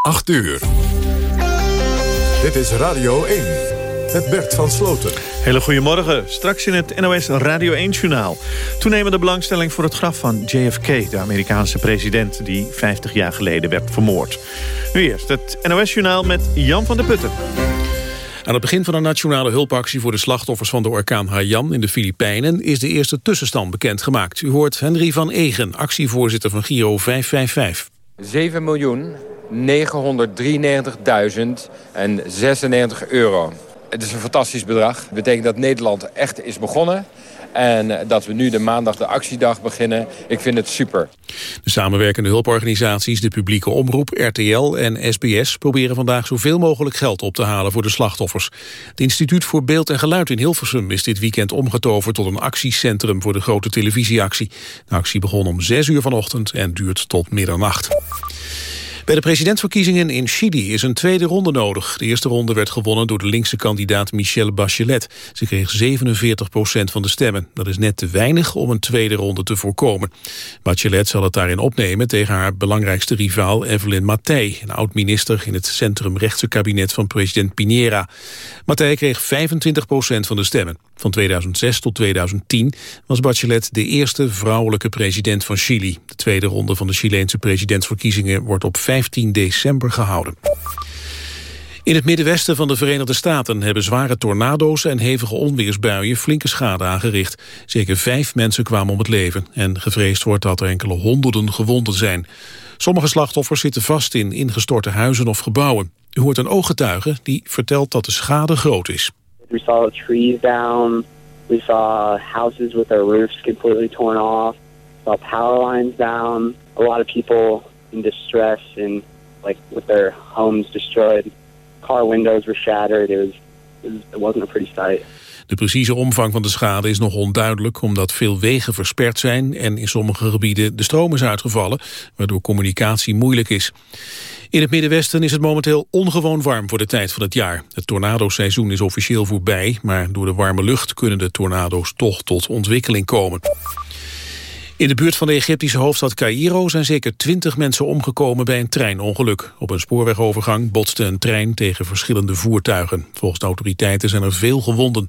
8 uur. Dit is Radio 1 met Bert van Sloten. Hele goedemorgen. Straks in het NOS Radio 1-journaal. Toenemende belangstelling voor het graf van JFK... de Amerikaanse president die 50 jaar geleden werd vermoord. Nu eerst het NOS-journaal met Jan van der Putten. Aan het begin van de nationale hulpactie voor de slachtoffers van de orkaan Haiyan in de Filipijnen is de eerste tussenstand bekendgemaakt. U hoort Henry van Egen, actievoorzitter van Giro 555. 7 miljoen 993.096 euro. Het is een fantastisch bedrag. Dat betekent dat Nederland echt is begonnen. En dat we nu de maandag de actiedag beginnen. Ik vind het super. De samenwerkende hulporganisaties, de publieke omroep, RTL en SBS... proberen vandaag zoveel mogelijk geld op te halen voor de slachtoffers. Het Instituut voor Beeld en Geluid in Hilversum... is dit weekend omgetoverd tot een actiecentrum voor de grote televisieactie. De actie begon om 6 uur vanochtend en duurt tot middernacht. Bij de presidentsverkiezingen in Chili is een tweede ronde nodig. De eerste ronde werd gewonnen door de linkse kandidaat Michelle Bachelet. Ze kreeg 47 procent van de stemmen. Dat is net te weinig om een tweede ronde te voorkomen. Bachelet zal het daarin opnemen tegen haar belangrijkste rivaal Evelyn Matthij... een oud-minister in het centrumrechtse kabinet van president Piñera. Matthij kreeg 25 procent van de stemmen. Van 2006 tot 2010 was Bachelet de eerste vrouwelijke president van Chili. De tweede ronde van de Chileense presidentsverkiezingen wordt op 15 december gehouden. In het middenwesten van de Verenigde Staten hebben zware tornado's en hevige onweersbuien flinke schade aangericht. Zeker vijf mensen kwamen om het leven en gevreesd wordt dat er enkele honderden gewonden zijn. Sommige slachtoffers zitten vast in ingestorte huizen of gebouwen. U hoort een ooggetuige die vertelt dat de schade groot is. We saw trees down. We saw houses with their roofs completely torn off. Saw power lines down. A lot of people in distress and like with their homes destroyed. Car windows were shattered. It was it wasn't a pretty sight. De precieze omvang van de schade is nog onduidelijk... omdat veel wegen versperd zijn en in sommige gebieden de stroom is uitgevallen... waardoor communicatie moeilijk is. In het Middenwesten is het momenteel ongewoon warm voor de tijd van het jaar. Het tornadoseizoen is officieel voorbij... maar door de warme lucht kunnen de tornado's toch tot ontwikkeling komen. In de buurt van de Egyptische hoofdstad Cairo zijn zeker twintig mensen omgekomen bij een treinongeluk. Op een spoorwegovergang botste een trein tegen verschillende voertuigen. Volgens de autoriteiten zijn er veel gewonden.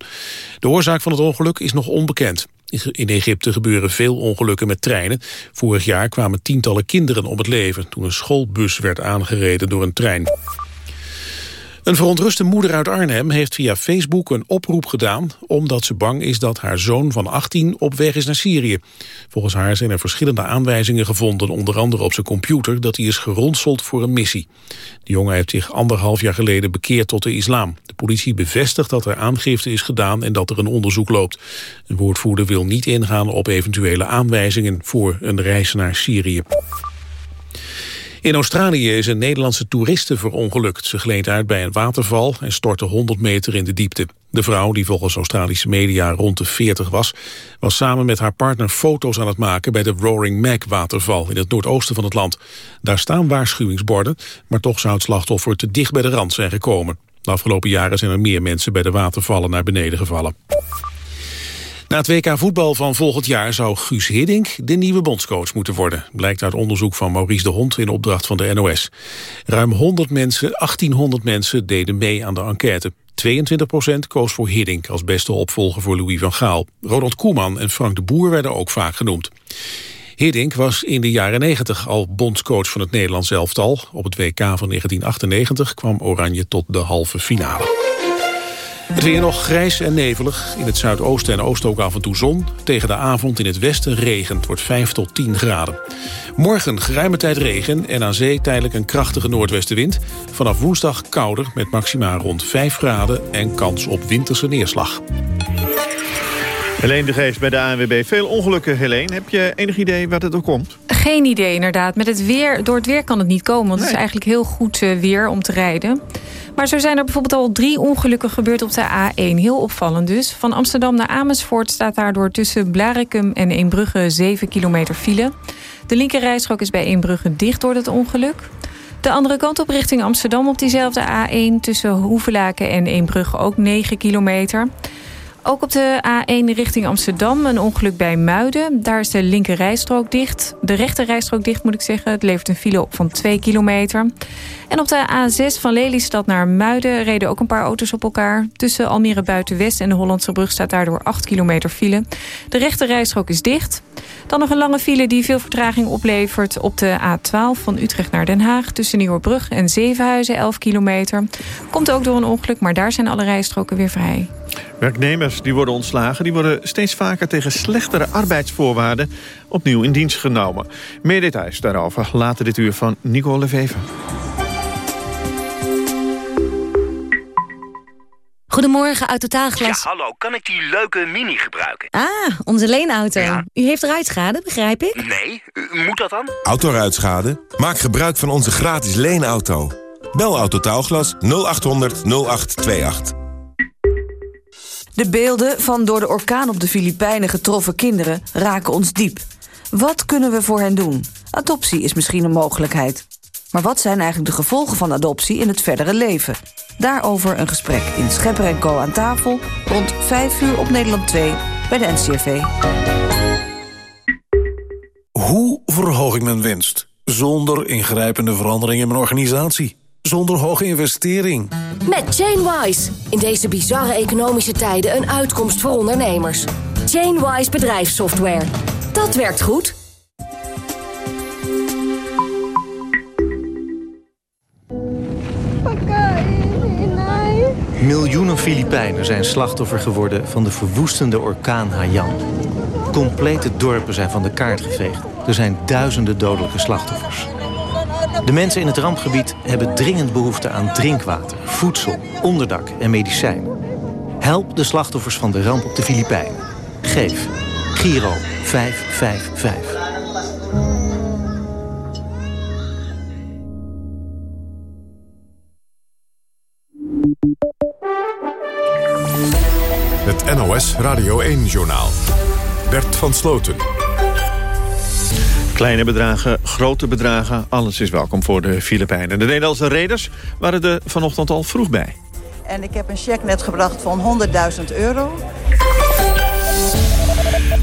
De oorzaak van het ongeluk is nog onbekend. In Egypte gebeuren veel ongelukken met treinen. Vorig jaar kwamen tientallen kinderen om het leven... toen een schoolbus werd aangereden door een trein. Een verontruste moeder uit Arnhem heeft via Facebook een oproep gedaan... omdat ze bang is dat haar zoon van 18 op weg is naar Syrië. Volgens haar zijn er verschillende aanwijzingen gevonden... onder andere op zijn computer dat hij is geronseld voor een missie. De jongen heeft zich anderhalf jaar geleden bekeerd tot de islam. De politie bevestigt dat er aangifte is gedaan en dat er een onderzoek loopt. Een woordvoerder wil niet ingaan op eventuele aanwijzingen... voor een reis naar Syrië. In Australië is een Nederlandse toeriste verongelukt. Ze gleed uit bij een waterval en stortte 100 meter in de diepte. De vrouw, die volgens Australische media rond de 40 was... was samen met haar partner foto's aan het maken... bij de Roaring Mac waterval in het noordoosten van het land. Daar staan waarschuwingsborden, maar toch zou het slachtoffer... te dicht bij de rand zijn gekomen. De afgelopen jaren zijn er meer mensen bij de watervallen naar beneden gevallen. Na het WK voetbal van volgend jaar zou Guus Hiddink de nieuwe bondscoach moeten worden. Blijkt uit onderzoek van Maurice de Hond in opdracht van de NOS. Ruim 100 mensen, 1800 mensen deden mee aan de enquête. 22% koos voor Hiddink als beste opvolger voor Louis van Gaal. Ronald Koeman en Frank de Boer werden ook vaak genoemd. Hiddink was in de jaren 90 al bondscoach van het Nederlands elftal. Op het WK van 1998 kwam Oranje tot de halve finale. Het weer nog grijs en nevelig. In het zuidoosten en oosten ook af en toe zon. Tegen de avond in het westen regent. Het wordt 5 tot 10 graden. Morgen geruime tijd regen en aan zee tijdelijk een krachtige noordwestenwind. Vanaf woensdag kouder met maxima rond 5 graden en kans op winterse neerslag. Helene de Geest bij de ANWB. Veel ongelukken, Helene. Heb je enig idee wat het er komt? Geen idee, inderdaad. Met het weer, door het weer kan het niet komen. Want het is eigenlijk heel goed eh, weer om te rijden. Maar zo zijn er bijvoorbeeld al drie ongelukken gebeurd op de A1. Heel opvallend dus. Van Amsterdam naar Amersfoort staat daardoor tussen Blarikum en Eembrugge 7 kilometer file. De linkerrijstrook is bij Eembrugge dicht door het ongeluk. De andere kant op richting Amsterdam op diezelfde A1... tussen Hoevelaken en Eembrugge ook 9 kilometer. Ook op de A1 richting Amsterdam een ongeluk bij Muiden. Daar is de linker rijstrook dicht. De rechter rijstrook dicht moet ik zeggen. Het levert een file op van 2 kilometer. En op de A6 van Lelystad naar Muiden reden ook een paar auto's op elkaar. Tussen Almere Buitenwest en de Hollandse brug staat daardoor 8 kilometer file. De rechter rijstrook is dicht. Dan nog een lange file die veel vertraging oplevert op de A12 van Utrecht naar Den Haag. Tussen Nieuwerbrug en Zevenhuizen 11 kilometer. Komt ook door een ongeluk, maar daar zijn alle rijstroken weer vrij. Werknemers die worden ontslagen... die worden steeds vaker tegen slechtere arbeidsvoorwaarden... opnieuw in dienst genomen. Meer details daarover later dit uur van Nicole Lefever. Goedemorgen, Autotaalglas. Ja, hallo. Kan ik die leuke Mini gebruiken? Ah, onze leenauto. U heeft ruitschade, begrijp ik? Nee, moet dat dan? Autoruitschade? Maak gebruik van onze gratis leenauto. Bel Autotaalglas 0800 0828. De beelden van door de orkaan op de Filipijnen getroffen kinderen raken ons diep. Wat kunnen we voor hen doen? Adoptie is misschien een mogelijkheid. Maar wat zijn eigenlijk de gevolgen van adoptie in het verdere leven? Daarover een gesprek in Schepper Co aan tafel... rond 5 uur op Nederland 2 bij de NCRV. Hoe verhoog ik mijn winst? Zonder ingrijpende verandering in mijn organisatie. Zonder hoge investering. Met Chainwise. In deze bizarre economische tijden een uitkomst voor ondernemers. Chainwise bedrijfssoftware. Dat werkt goed. Miljoenen Filipijnen zijn slachtoffer geworden van de verwoestende orkaan Haiyan. Complete dorpen zijn van de kaart geveegd. Er zijn duizenden dodelijke slachtoffers. De mensen in het rampgebied hebben dringend behoefte aan drinkwater, voedsel, onderdak en medicijnen. Help de slachtoffers van de ramp op de Filipijnen. Geef Giro 555. Het NOS Radio 1-journaal. Bert van Sloten. Kleine bedragen, grote bedragen, alles is welkom voor de Filipijnen. De Nederlandse reders waren er vanochtend al vroeg bij. En ik heb een cheque net gebracht van 100.000 euro.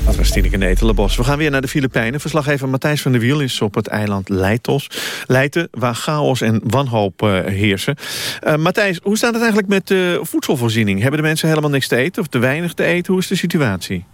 Dat was Tineke Netelenbos. We gaan weer naar de Filipijnen. Verslaggever Matthijs van der Wiel is op het eiland Leitos. Leiden, waar chaos en wanhoop uh, heersen. Uh, Matthijs, hoe staat het eigenlijk met de voedselvoorziening? Hebben de mensen helemaal niks te eten of te weinig te eten? Hoe is de situatie?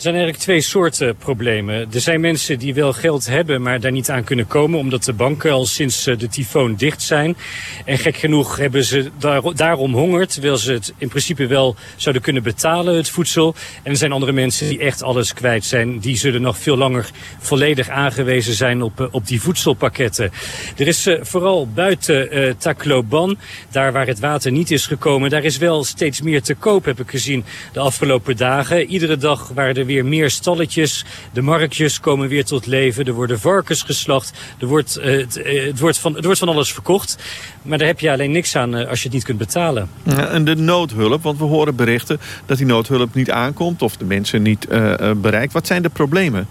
Er zijn eigenlijk twee soorten problemen. Er zijn mensen die wel geld hebben, maar daar niet aan kunnen komen... omdat de banken al sinds de tyfoon dicht zijn. En gek genoeg hebben ze daar, daarom honger... terwijl ze het in principe wel zouden kunnen betalen, het voedsel. En er zijn andere mensen die echt alles kwijt zijn. Die zullen nog veel langer volledig aangewezen zijn op, op die voedselpakketten. Er is uh, vooral buiten uh, Tacloban, daar waar het water niet is gekomen... daar is wel steeds meer te koop, heb ik gezien, de afgelopen dagen. Iedere dag waren er weer meer stalletjes. De marktjes komen weer tot leven. Er worden varkens geslacht. Er wordt, uh, het, uh, het, wordt van, wordt van alles verkocht. Maar daar heb je alleen niks aan uh, als je het niet kunt betalen. Ja, en de noodhulp, want we horen berichten dat die noodhulp niet aankomt... of de mensen niet bereikt. Wat zijn de problemen?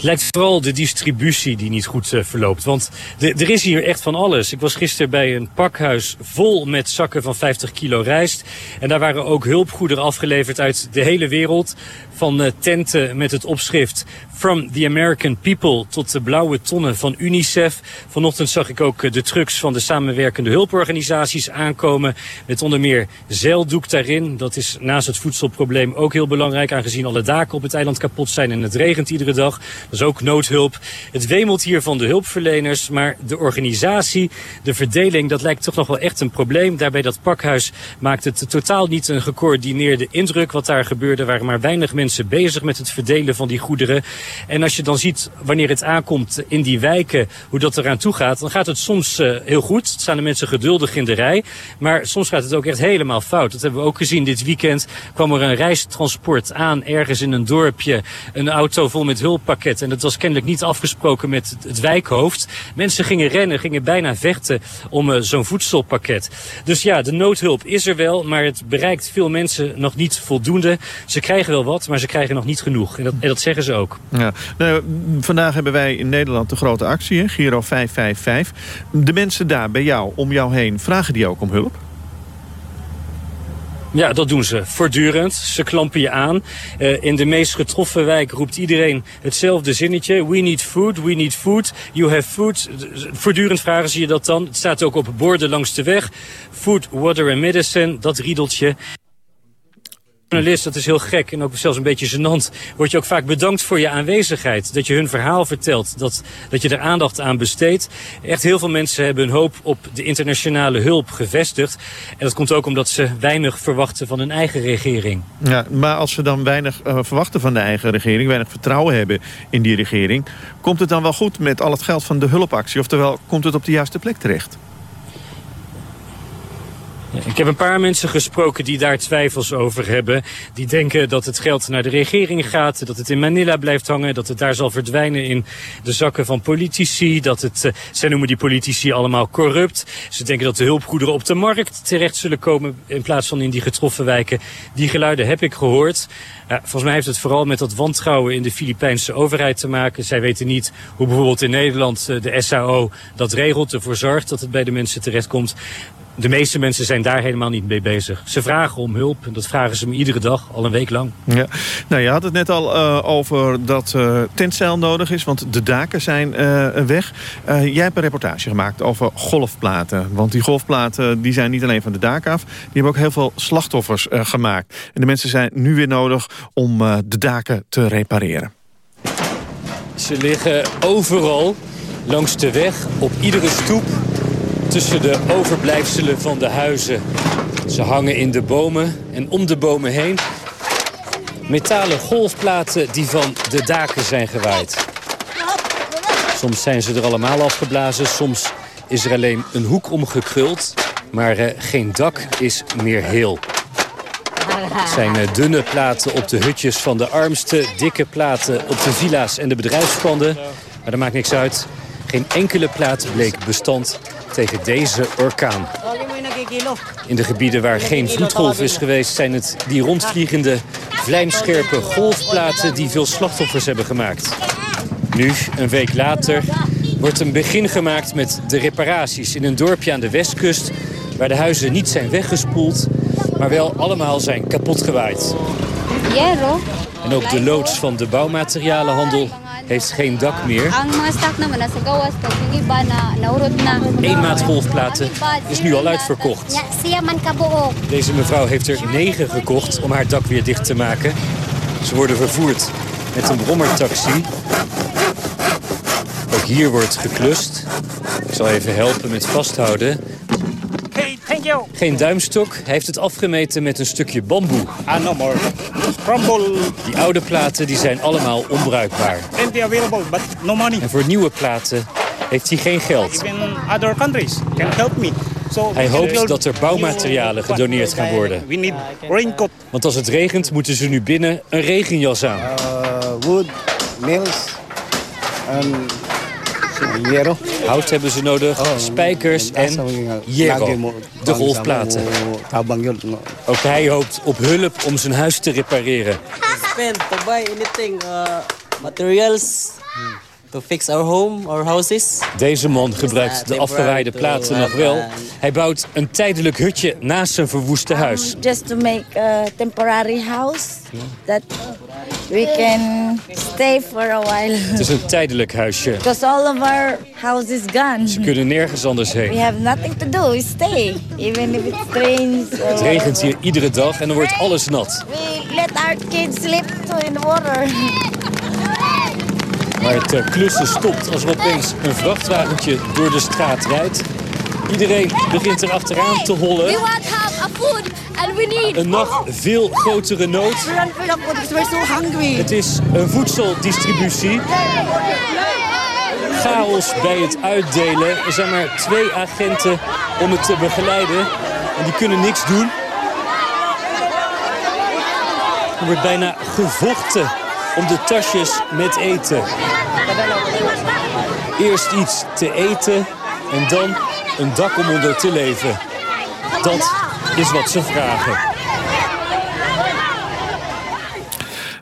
Lijkt vooral de distributie die niet goed uh, verloopt. Want er is hier echt van alles. Ik was gisteren bij een pakhuis vol met zakken van 50 kilo rijst. En daar waren ook hulpgoederen afgeleverd uit de hele wereld. Van uh, tenten met het opschrift From the American People tot de blauwe tonnen van UNICEF. Vanochtend zag ik ook uh, de trucks van de samenwerkende hulporganisaties aankomen. Met onder meer zeildoek daarin. Dat is naast het voedselprobleem ook heel belangrijk. Aangezien alle daken op het eiland kapot zijn en het regent iedere dag. Dat is ook noodhulp. Het wemelt hier van de hulpverleners. Maar de organisatie, de verdeling, dat lijkt toch nog wel echt een probleem. Daarbij dat pakhuis maakt het totaal niet een gecoördineerde indruk wat daar gebeurde. Waren maar weinig mensen bezig met het verdelen van die goederen. En als je dan ziet wanneer het aankomt in die wijken, hoe dat eraan toe gaat, dan gaat het soms uh, heel goed. Het staan de mensen geduldig in de rij. Maar soms gaat het ook echt helemaal fout. Dat hebben we ook gezien dit weekend. Kwam er een reistransport aan ergens in een dorpje. Een auto vol met hulppakketten. En dat was kennelijk niet afgesproken met het wijkhoofd. Mensen gingen rennen, gingen bijna vechten om uh, zo'n voedselpakket. Dus ja, de noodhulp is er wel, maar het bereikt veel mensen nog niet voldoende. Ze krijgen wel wat, maar ze krijgen nog niet genoeg. En dat, en dat zeggen ze ook. Ja. Nou, vandaag hebben wij in Nederland de grote actie, hè? Giro 555. De mensen daar bij jou, om jou heen, vragen die ook om hulp? Ja, dat doen ze voortdurend. Ze klampen je aan. Uh, in de meest getroffen wijk roept iedereen hetzelfde zinnetje. We need food, we need food, you have food. Voortdurend vragen ze je dat dan. Het staat ook op borden langs de weg. Food, water and medicine, dat riedeltje journalist, dat is heel gek en ook zelfs een beetje gênant, word je ook vaak bedankt voor je aanwezigheid. Dat je hun verhaal vertelt, dat, dat je er aandacht aan besteedt. Echt heel veel mensen hebben hun hoop op de internationale hulp gevestigd. En dat komt ook omdat ze weinig verwachten van hun eigen regering. Ja, maar als ze dan weinig uh, verwachten van de eigen regering, weinig vertrouwen hebben in die regering, komt het dan wel goed met al het geld van de hulpactie? Oftewel, komt het op de juiste plek terecht? Ik heb een paar mensen gesproken die daar twijfels over hebben. Die denken dat het geld naar de regering gaat, dat het in Manila blijft hangen... dat het daar zal verdwijnen in de zakken van politici. Dat het, uh, zij noemen die politici allemaal corrupt. Ze denken dat de hulpgoederen op de markt terecht zullen komen... in plaats van in die getroffen wijken. Die geluiden heb ik gehoord. Uh, volgens mij heeft het vooral met dat wantrouwen in de Filipijnse overheid te maken. Zij weten niet hoe bijvoorbeeld in Nederland uh, de SAO dat regelt, ervoor zorgt dat het bij de mensen terechtkomt. De meeste mensen zijn daar helemaal niet mee bezig. Ze vragen om hulp en dat vragen ze me iedere dag, al een week lang. Ja. Nou, je had het net al uh, over dat uh, tentzeil nodig is, want de daken zijn uh, weg. jij hebt een reportage gemaakt over golfplaten. Want die golfplaten die zijn niet alleen van de daken af, die hebben ook heel veel slachtoffers gemaakt. En de mensen zijn nu weer nodig om de daken te repareren. Ze liggen overal langs de weg, op iedere stoep tussen de overblijfselen van de huizen. Ze hangen in de bomen en om de bomen heen metalen golfplaten die van de daken zijn gewaaid. Soms zijn ze er allemaal afgeblazen, soms is er alleen een hoek omgekruld, maar uh, geen dak is meer heel. Het zijn uh, dunne platen op de hutjes van de armsten, dikke platen op de villa's en de bedrijfspanden. Maar dat maakt niks uit. Geen enkele plaat bleek bestand tegen deze orkaan. In de gebieden waar geen vloedgolf is geweest... zijn het die rondvliegende, vlijmscherpe golfplaten... die veel slachtoffers hebben gemaakt. Nu, een week later, wordt een begin gemaakt met de reparaties... in een dorpje aan de westkust... waar de huizen niet zijn weggespoeld... maar wel allemaal zijn kapot gewaaid. En ook de loods van de bouwmaterialenhandel heeft geen dak meer. Eén maat golfplaten is nu al uitverkocht. Deze mevrouw heeft er negen gekocht om haar dak weer dicht te maken. Ze worden vervoerd met een brommertaxi. Ook hier wordt geklust. Ik zal even helpen met vasthouden. Geen duimstok. Hij heeft het afgemeten met een stukje bamboe. Ah, no more. Crumble. Die oude platen die zijn allemaal onbruikbaar. Plenty available, but no money. En voor nieuwe platen heeft hij geen geld. Even other countries can help me. So hij hoopt dat er bouwmaterialen gedoneerd gaan worden. We need raincoat. Want als het regent moeten ze nu binnen een regenjas aan. Uh, wood, nails, and Hierro. Hout hebben ze nodig, spijkers en hierro, de golfplaten. Ook hij hoopt op hulp om zijn huis te repareren. Uh, materials to fix our home, our houses. Deze man gebruikt de afgewaaide platen nog wel. Hij bouwt een tijdelijk hutje naast zijn verwoeste huis. Um, just to make a temporary house that we can stay for a while. Het is een tijdelijk huisje. Because all of our house is gone. Ze kunnen nergens anders heen. We have nothing to do. We stay, even if it rains. Het regent hier iedere dag en dan wordt alles nat. We let our kids sleep in the water. Maar het klussen stopt als er opeens een vrachtwagentje door de straat rijdt. Iedereen begint er achteraan te hollen. Een nog veel grotere nood. Het is een voedseldistributie. Chaos bij het uitdelen. Er zijn maar twee agenten om het te begeleiden. En die kunnen niks doen. Er wordt bijna gevochten om de tasjes met eten. Eerst iets te eten en dan een dak om onder te leven. Dat is wat ze vragen.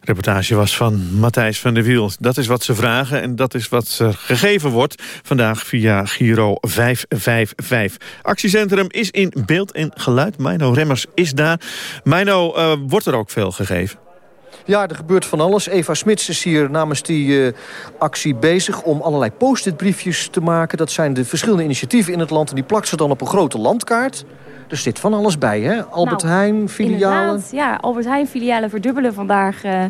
reportage was van Matthijs van der Wiel. Dat is wat ze vragen en dat is wat ze gegeven wordt vandaag via Giro 555. Actiecentrum is in beeld en geluid. Mino Remmers is daar. Mino, uh, wordt er ook veel gegeven? Ja, er gebeurt van alles. Eva Smits is hier namens die uh, actie bezig om allerlei post-it briefjes te maken. Dat zijn de verschillende initiatieven in het land en die plakt ze dan op een grote landkaart. Er zit van alles bij, hè? Albert nou, Heijn, filialen. Ja, Albert Heijn filialen verdubbelen vandaag uh,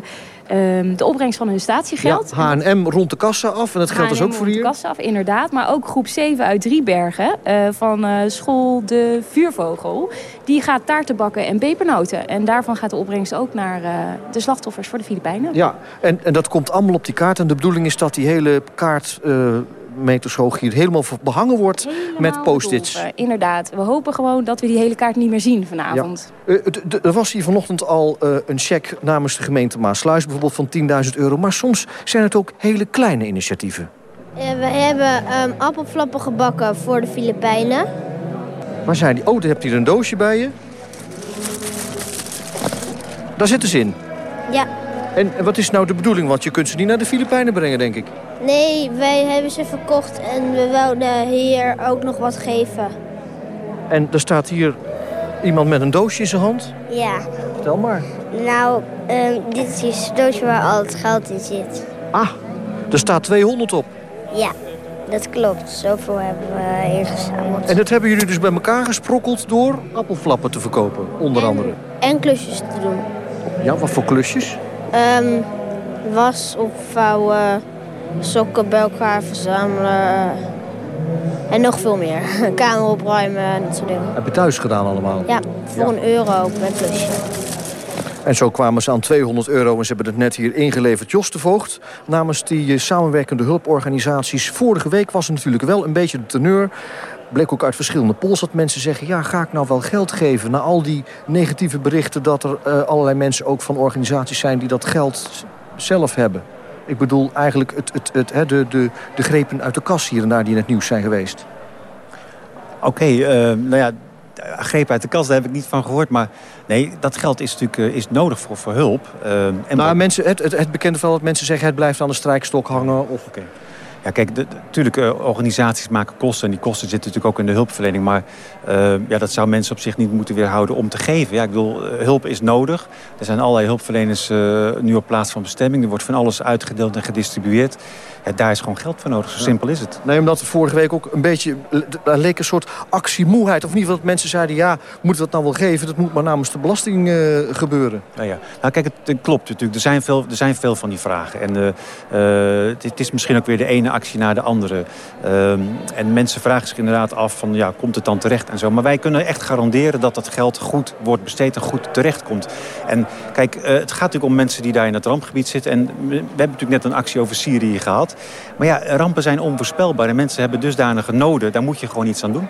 uh, de opbrengst van hun statiegeld. Ja, H&M rond de kassa af en dat geldt dus ook voor hier. rond de kassa af, inderdaad. Maar ook groep 7 uit Driebergen uh, van school De Vuurvogel. Die gaat taarten bakken en pepernoten. En daarvan gaat de opbrengst ook naar de slachtoffers voor de Filipijnen. Ja, en, en dat komt allemaal op die kaart. En de bedoeling is dat die hele kaart meters hoog hier helemaal behangen wordt met post-its. Inderdaad. We hopen gewoon dat we die hele kaart niet meer zien vanavond. Ja. Uh, er was hier vanochtend al uh, een cheque namens de gemeente Maasluis... bijvoorbeeld van 10.000 euro. Maar soms zijn het ook hele kleine initiatieven. We hebben um, appelflappen gebakken voor de Filipijnen. Waar zijn die? Oh, je hebt hier een doosje bij je. Daar zitten ze in? Ja. En wat is nou de bedoeling? Want je kunt ze niet naar de Filipijnen brengen, denk ik. Nee, wij hebben ze verkocht en we wouden hier ook nog wat geven. En er staat hier iemand met een doosje in zijn hand? Ja. Vertel maar. Nou, um, dit is het doosje waar al het geld in zit. Ah, er staat 200 op. Ja, dat klopt. Zoveel hebben we ingezameld. En dat hebben jullie dus bij elkaar gesprokkeld door appelflappen te verkopen, onder en, andere? En klusjes te doen. Ja, wat voor klusjes? Um, was opvouwen, sokken bij elkaar verzamelen. En nog veel meer. Kamer opruimen en dat soort dingen. Heb je thuis gedaan allemaal? Ja, voor ja. een euro per klusje. En zo kwamen ze aan 200 euro en ze hebben het net hier ingeleverd. Jos de Voogd, namens die samenwerkende hulporganisaties. Vorige week was het natuurlijk wel een beetje de teneur bleek ook uit verschillende polls dat mensen zeggen... ja, ga ik nou wel geld geven na al die negatieve berichten... dat er uh, allerlei mensen ook van organisaties zijn die dat geld zelf hebben. Ik bedoel eigenlijk het, het, het, de, de, de grepen uit de kas hier en daar die in het nieuws zijn geweest. Oké, okay, uh, nou ja, greep uit de kast, daar heb ik niet van gehoord. Maar nee, dat geld is natuurlijk uh, is nodig voor, voor hulp. Uh, en nou, mensen, het, het, het bekende verhaal dat mensen zeggen... het blijft aan de strijkstok hangen. Of... Okay. Ja, kijk, natuurlijk, uh, organisaties maken kosten. En die kosten zitten natuurlijk ook in de hulpverlening. Maar uh, ja, dat zou mensen op zich niet moeten weerhouden om te geven. Ja, ik bedoel, uh, hulp is nodig. Er zijn allerlei hulpverleners nu op plaats van bestemming. Er wordt van alles uitgedeeld en gedistribueerd. Ja, daar is gewoon geld voor nodig. Zo simpel is het. Nee, omdat vorige week ook een beetje... Daar leek een soort actiemoeheid. Of in ieder geval dat mensen zeiden... ja, moeten we dat nou wel geven? Dat moet maar namens de belasting gebeuren. Ja, ja. Nou, kijk, het, het, klopt natuurlijk. Er zijn, veel, er zijn veel van die vragen. En het, het, is misschien ook weer de ene actie naar de andere. en mensen vragen zich inderdaad af van... ja, komt het dan terecht en zo. Maar wij kunnen echt garanderen dat dat geld goed wordt besteed... en goed terecht komt. En kijk, het gaat natuurlijk om mensen die daar in het rampgebied zitten. En we hebben natuurlijk net een actie over Syrië gehad. Maar ja, rampen zijn onvoorspelbaar. En mensen hebben dusdanige noden. Daar moet je gewoon iets aan doen.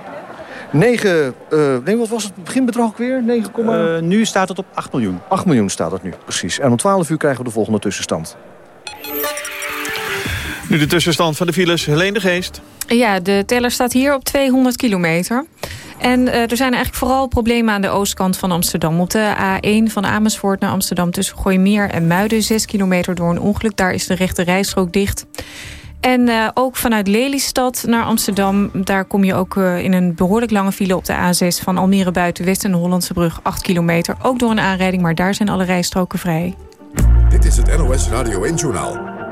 9, uh, nee, wat was het beginbedrag ook weer? 9, uh, nu staat het op 8 miljoen. 8 miljoen staat het nu, precies. En om 12 uur krijgen we de volgende tussenstand. Nu de tussenstand van de files. Helene de Geest. Ja, de teller staat hier op 200 kilometer. En uh, er zijn eigenlijk vooral problemen aan de oostkant van Amsterdam. Op de A1 van Amersfoort naar Amsterdam tussen Gooimeer en Muiden... 6 kilometer door een ongeluk. Daar is de rechte rijstrook dicht. En uh, ook vanuit Lelystad naar Amsterdam... daar kom je ook uh, in een behoorlijk lange file op de A6... van Almere buiten West en de Hollandse brug 8 kilometer. Ook door een aanrijding, maar daar zijn alle rijstroken vrij. Dit is het NOS Radio 1-journaal.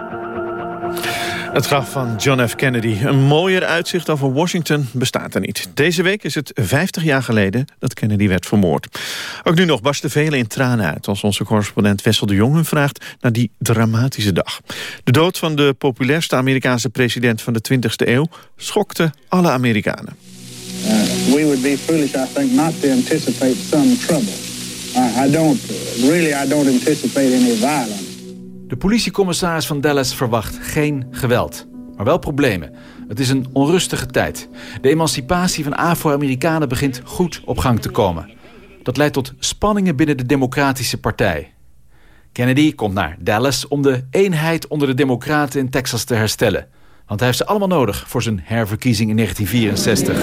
Het graf van John F. Kennedy. Een mooier uitzicht over Washington bestaat er niet. Deze week is het 50 jaar geleden dat Kennedy werd vermoord. Ook nu nog barsten velen in tranen uit... als onze correspondent Wessel de Jong vraagt naar die dramatische dag. De dood van de populairste Amerikaanse president van de 20e eeuw... schokte alle Amerikanen. We would be foolish, I think, not to anticipate some trouble. I don't, really, I don't anticipate any violence. De politiecommissaris van Dallas verwacht geen geweld, maar wel problemen. Het is een onrustige tijd. De emancipatie van Afro-Amerikanen begint goed op gang te komen. Dat leidt tot spanningen binnen de Democratische Partij. Kennedy komt naar Dallas om de eenheid onder de Democraten in Texas te herstellen. Want hij heeft ze allemaal nodig voor zijn herverkiezing in 1964.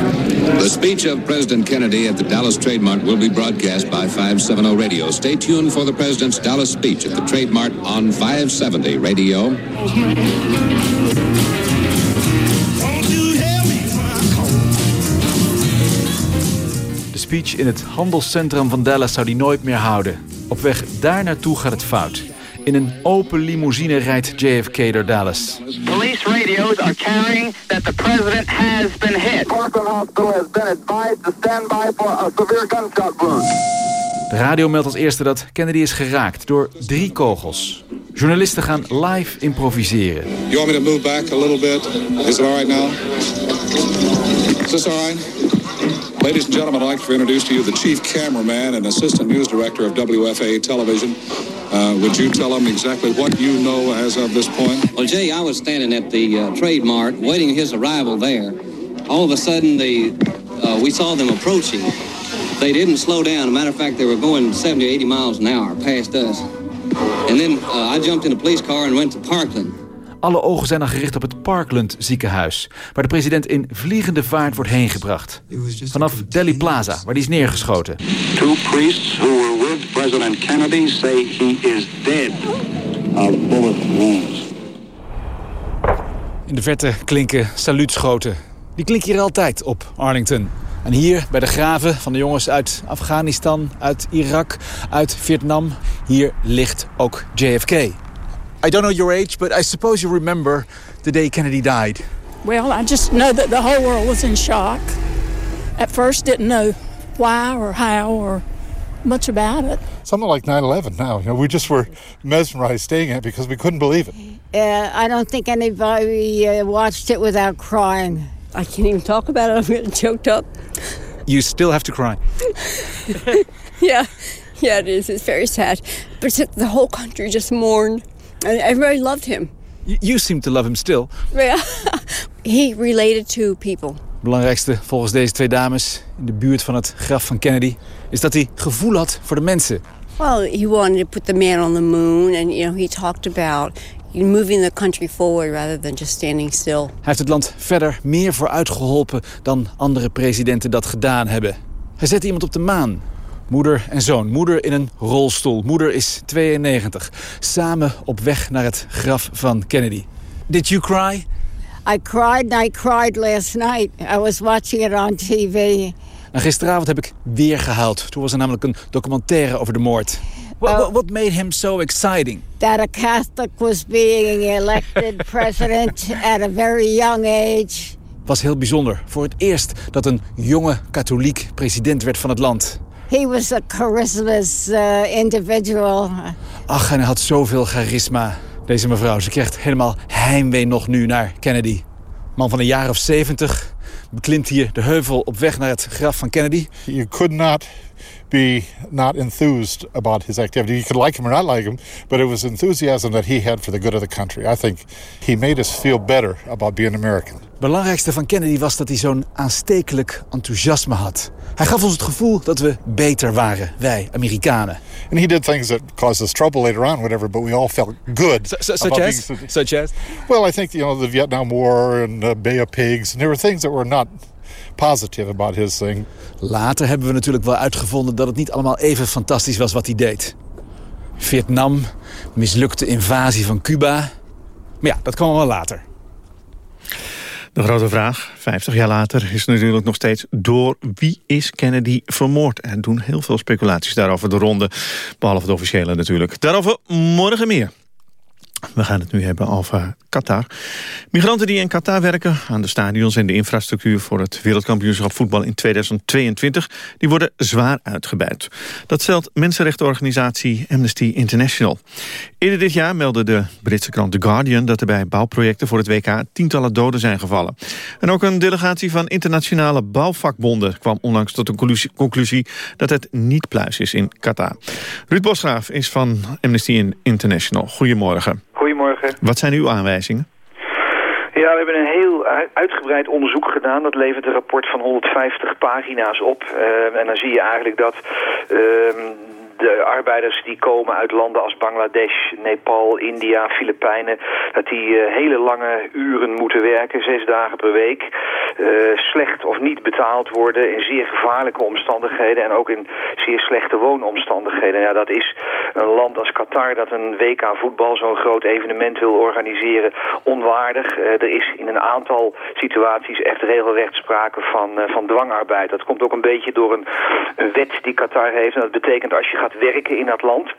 The speech of President Kennedy at the Dallas Trade Mart will be broadcast by 570 Radio. Stay tuned for the president's Dallas speech at the Trade Mart on 570 Radio. De speech in het handelscentrum van Dallas zou hij nooit meer houden. Op weg daar naartoe gaat het fout. In een open limousine rijdt JFK door Dallas. Police radios are carrying that the president has been hit. Parkland Hospital has been advised to stand by for a severe gunshot wound. De radio meldt als eerste dat Kennedy is geraakt door drie kogels. Journalisten gaan live improviseren. You want me to move back a little bit? Is it all right now? Is this all right? Ladies and gentlemen, I'd like to introduce to you the chief cameraman and assistant news director of WFA Television. Uh, would you tell them exactly what you know as of this point? Well, Jay, I was standing at the uh, Trade Mart waiting his arrival there. All of a sudden, the, uh, we saw them approaching. They didn't slow down. As a matter of fact, they were going 70 or 80 miles an hour past us. And then uh, I jumped in a police car and went to Parkland. Alle ogen zijn dan gericht op het Parkland ziekenhuis... waar de president in vliegende vaart wordt heen gebracht. Vanaf Delhi Plaza, waar hij is neergeschoten. Two priests who were with President Kennedy say he is dead of bullet wounds. In de verte klinken saluutschoten. Die klinken hier altijd op Arlington. En hier bij de graven van de jongens uit Afghanistan, uit Irak, uit Vietnam... hier ligt ook JFK. I don't know your age, but I suppose you remember the day Kennedy died. Well, I just know that the whole world was in shock. At first, didn't know why or how or much about it. Something like 9/11. Now, you know, we just were mesmerized staying it because we couldn't believe it. Uh, I don't think anybody uh, watched it without crying. I can't even talk about it. I'm getting choked up. You still have to cry. yeah, yeah, it is. It's very sad. But the whole country just mourned. And everybody loved him. You, seem to love him still. Yeah. he related to people. belangrijkste volgens deze twee dames in de buurt van het graf van Kennedy... is dat hij gevoel had voor de mensen. Well, he wanted to put the man on the moon, and you know, he talked about moving the country forward rather than just standing still. Hij heeft het land verder meer vooruit geholpen dan andere presidenten dat gedaan hebben. Hij zette iemand op de maan. Moeder en zoon. Moeder in een rolstoel. Moeder is 92. Samen op weg naar het graf van Kennedy. Did you cry? I cried and I cried last night. I was watching it on TV. En gisteravond heb ik weer gehuild. Toen was er namelijk een documentaire over de moord. What, what, what made him so exciting? That a Catholic was being elected president at a very young age. was heel bijzonder. Voor het eerst dat een jonge katholiek president werd van het land. He was a charisma's uh, individual. Ach, en hij had zoveel charisma. Deze mevrouw, ze krijgt helemaal heimwee nog nu naar Kennedy. Man van een jaar of zeventig beklimt hier de heuvel op weg naar het graf van Kennedy. You could not be not enthused about his activity. You could like him or not like him, but it was enthusiasm that he had for the good of the country. I think he made us feel better about being American. Het belangrijkste van Kennedy was dat hij zo'n aanstekelijk enthousiasme had. Hij gaf ons het gevoel dat we beter waren, wij Amerikanen. And he did things that caused us trouble later on, whatever, but we all felt good. such as? being- Such as? Well, I think, you know, the Vietnam War and uh, Bay of Pigs, and there were things that were not positive about his thing. Later hebben we natuurlijk wel uitgevonden dat het niet allemaal even fantastisch was wat hij deed. Vietnam, mislukte invasie van Cuba. Maar ja, dat kwam wel later. De grote vraag, 50 jaar later, is natuurlijk nog steeds... door wie is Kennedy vermoord? Er doen heel veel speculaties daarover de ronde. Behalve de officiële natuurlijk. Daarover morgen meer. We gaan het nu hebben over Qatar. Migranten die in Qatar werken aan de stadions en de infrastructuur... voor het wereldkampioenschap voetbal in 2022... die worden zwaar uitgebuit. Dat stelt mensenrechtenorganisatie Amnesty International. Eerder dit jaar meldde de Britse krant The Guardian... dat er bij bouwprojecten voor het WK tientallen doden zijn gevallen. En ook een delegatie van internationale bouwvakbonden... kwam onlangs tot conclusie- conclusie dat het niet pluis is in Qatar. Ruud Bosgraaf is van Amnesty International. Goedemorgen. Goedemorgen. Wat zijn uw aanwijzingen? Ja, we hebben een heel uitgebreid onderzoek gedaan. Dat levert een rapport van 150 pagina's op. Eh, en dan zie je eigenlijk dat ehm, de arbeiders die komen uit landen als Bangladesh, Nepal, India, Filipijnen, dat die hele lange uren moeten werken, zes dagen per week, slecht of niet betaald worden in zeer gevaarlijke omstandigheden en ook in zeer slechte woonomstandigheden. Ja, dat is een land als Qatar dat een WK voetbal, zo'n groot evenement wil organiseren, onwaardig. er is in een aantal situaties echt regelrecht sprake van, van dwangarbeid. Dat komt ook een beetje door een wet die Qatar heeft. En dat betekent als je gaat werken in dat land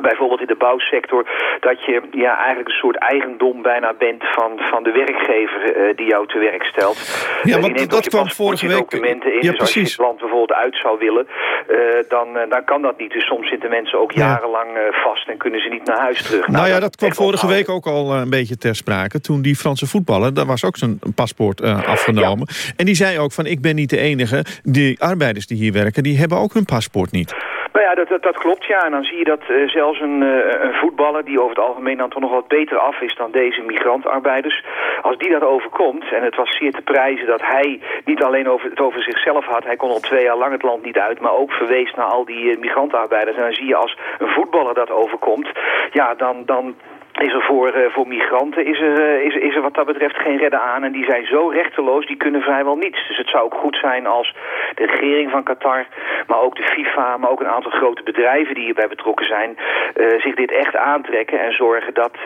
bijvoorbeeld in de bouwsector, dat je ja, eigenlijk een soort eigendom bijna bent van, van de werkgever uh, die jou te werk stelt. Ja, want uh, dat kwam vorige week... documenten in, ja, dus als je het land bijvoorbeeld uit zou willen, uh, dan, dan kan dat niet. Dus soms zitten mensen ook Ja. jarenlang vast en kunnen ze niet naar huis terug. Nou ja, dat kwam vorige week ook al eh, een beetje ter sprake. Toen die Franse voetballer, daar was ook zijn paspoort eh, afgenomen. En die zei ook van, ik ben niet de enige. Die arbeiders die hier werken, die hebben ook hun paspoort niet. Nou ja, dat, dat, klopt, ja. En dan zie je dat eh, zelfs een, eh, een voetballer... die over het algemeen dan toch nog wat beter af is dan deze migrantarbeiders... als die dat overkomt, en het was zeer te prijzen dat hij niet alleen over, het over zichzelf had... hij kon al twee jaar lang het land niet uit... maar ook verwees naar al die eh, migrantarbeiders. En dan zie je als een voetballer dat overkomt... ja, dan... dan is er voor, eh, voor migranten is er, eh, is, is er wat dat betreft geen redden aan. En die zijn zo rechteloos, die kunnen vrijwel niets. Dus het zou ook goed zijn als de regering van Qatar, maar ook de FIFA, maar ook een aantal grote bedrijven die hierbij betrokken zijn, eh, zich dit echt aantrekken en zorgen dat,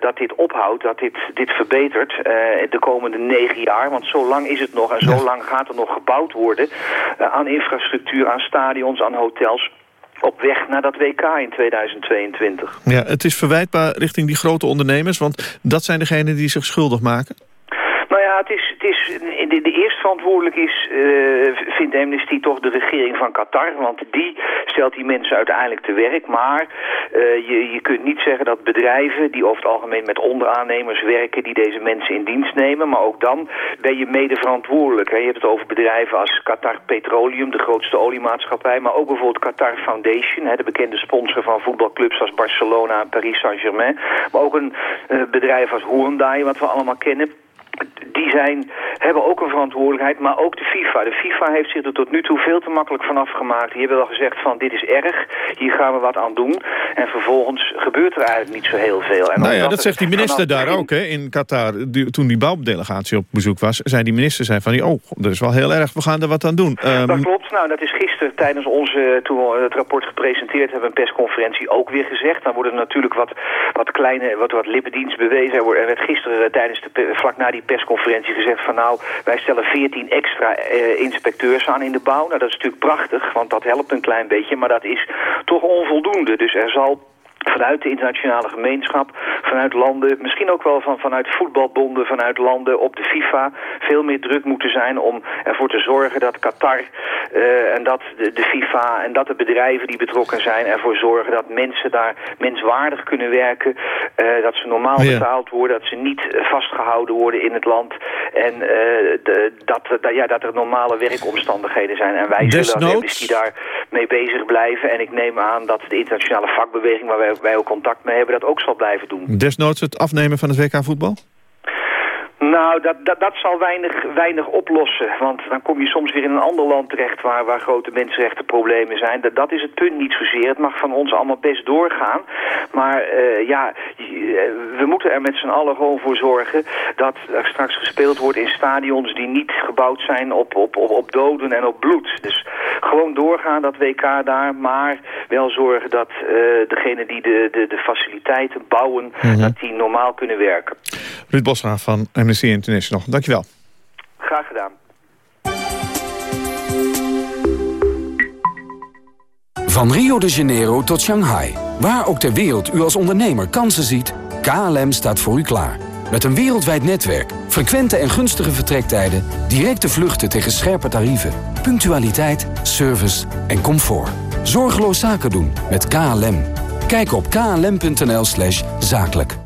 dat dit ophoudt, dat dit, dit verbetert de komende negen jaar. Want zo lang is het nog en zo lang gaat er nog gebouwd worden aan infrastructuur, aan stadions, aan hotels op weg naar dat WK in 2022. Ja, het is verwijtbaar richting die grote ondernemers... want dat zijn degenen die zich schuldig maken. Ja, het is, het is, de, de eerste verantwoordelijk is, eh, vindt Amnesty toch de regering van Qatar. Want die stelt die mensen uiteindelijk te werk. Maar eh, je, je kunt niet zeggen dat bedrijven die over het algemeen met onderaannemers werken... die deze mensen in dienst nemen. Maar ook dan ben je mede verantwoordelijk. Hè. Je hebt het over bedrijven als Qatar Petroleum, de grootste oliemaatschappij. Maar ook bijvoorbeeld Qatar Foundation, hè, de bekende sponsor van voetbalclubs als Barcelona en Paris Saint-Germain. Maar ook een eh, bedrijf als Hyundai, wat we allemaal kennen die zijn, hebben ook een verantwoordelijkheid, maar ook de FIFA. De FIFA heeft zich er tot nu toe veel te makkelijk van afgemaakt. Die hebben wel gezegd van dit is erg, hier gaan we wat aan doen. En vervolgens gebeurt er eigenlijk niet zo heel veel. En nou ja, dat zegt die minister vanaf daar ook, hè, in Qatar. Die- toen die bouwdelegatie op bezoek was, zei die minister zei van... oh, dat is wel heel erg, we gaan er wat aan doen. Ehm, Dat klopt. Nou, dat is gisteren tijdens onze, toen we het rapport gepresenteerd hebben, een persconferentie ook weer gezegd. Dan worden natuurlijk wat, wat kleine, wat, wat lippendienst bewezen. Er er werd gisteren eh, tijdens de, vlak na die persconferentie gezegd van nou, wij stellen 14 extra eh, inspecteurs aan in de bouw. Nou, dat is natuurlijk prachtig, want dat helpt een klein beetje, maar dat is toch onvoldoende. Dus er zal vanuit de internationale gemeenschap, vanuit landen, misschien ook wel van, vanuit voetbalbonden, vanuit landen op de FIFA, veel meer druk moeten zijn om ervoor te zorgen dat Qatar eh, en dat de, de FIFA en dat de bedrijven die betrokken zijn ervoor zorgen dat mensen daar menswaardig kunnen werken, eh, dat ze normaal Ja. betaald worden, dat ze niet eh, vastgehouden worden in het land en eh, de, dat, dat, ja, dat er normale werkomstandigheden zijn. En wij zullen als Desnoods- Amnesty daar mee bezig blijven. En ik neem aan dat de internationale vakbeweging, waar wij, wij ook contact mee hebben, dat ook zal blijven doen. desnoods het afnemen van het WK voetbal? Nou, dat, dat, dat zal weinig, weinig oplossen. Want dan kom je soms weer in een ander land terecht waar, waar grote mensenrechtenproblemen zijn. Dat, dat is het punt niet zozeer. Het mag van ons allemaal best doorgaan. Maar eh, ja, je- we moeten er met z'n allen gewoon voor zorgen dat er straks gespeeld wordt in stadions die niet gebouwd zijn op, op, op, op doden en op bloed. Dus gewoon doorgaan dat WK daar, maar wel zorgen dat eh degene die de, de, de faciliteiten bouwen, Mhm. dat die normaal kunnen werken. Ruud Bosra van Amnesty International, dankjewel. Graag gedaan. Van Rio de Janeiro tot Shanghai. Waar ook ter wereld u als ondernemer kansen ziet, KLM staat voor u klaar. Met een wereldwijd netwerk, frequente en gunstige vertrektijden... directe vluchten tegen scherpe tarieven, punctualiteit, service en comfort. Zorgeloos zaken doen met KLM. Kijk op klm.nl slash zakelijk.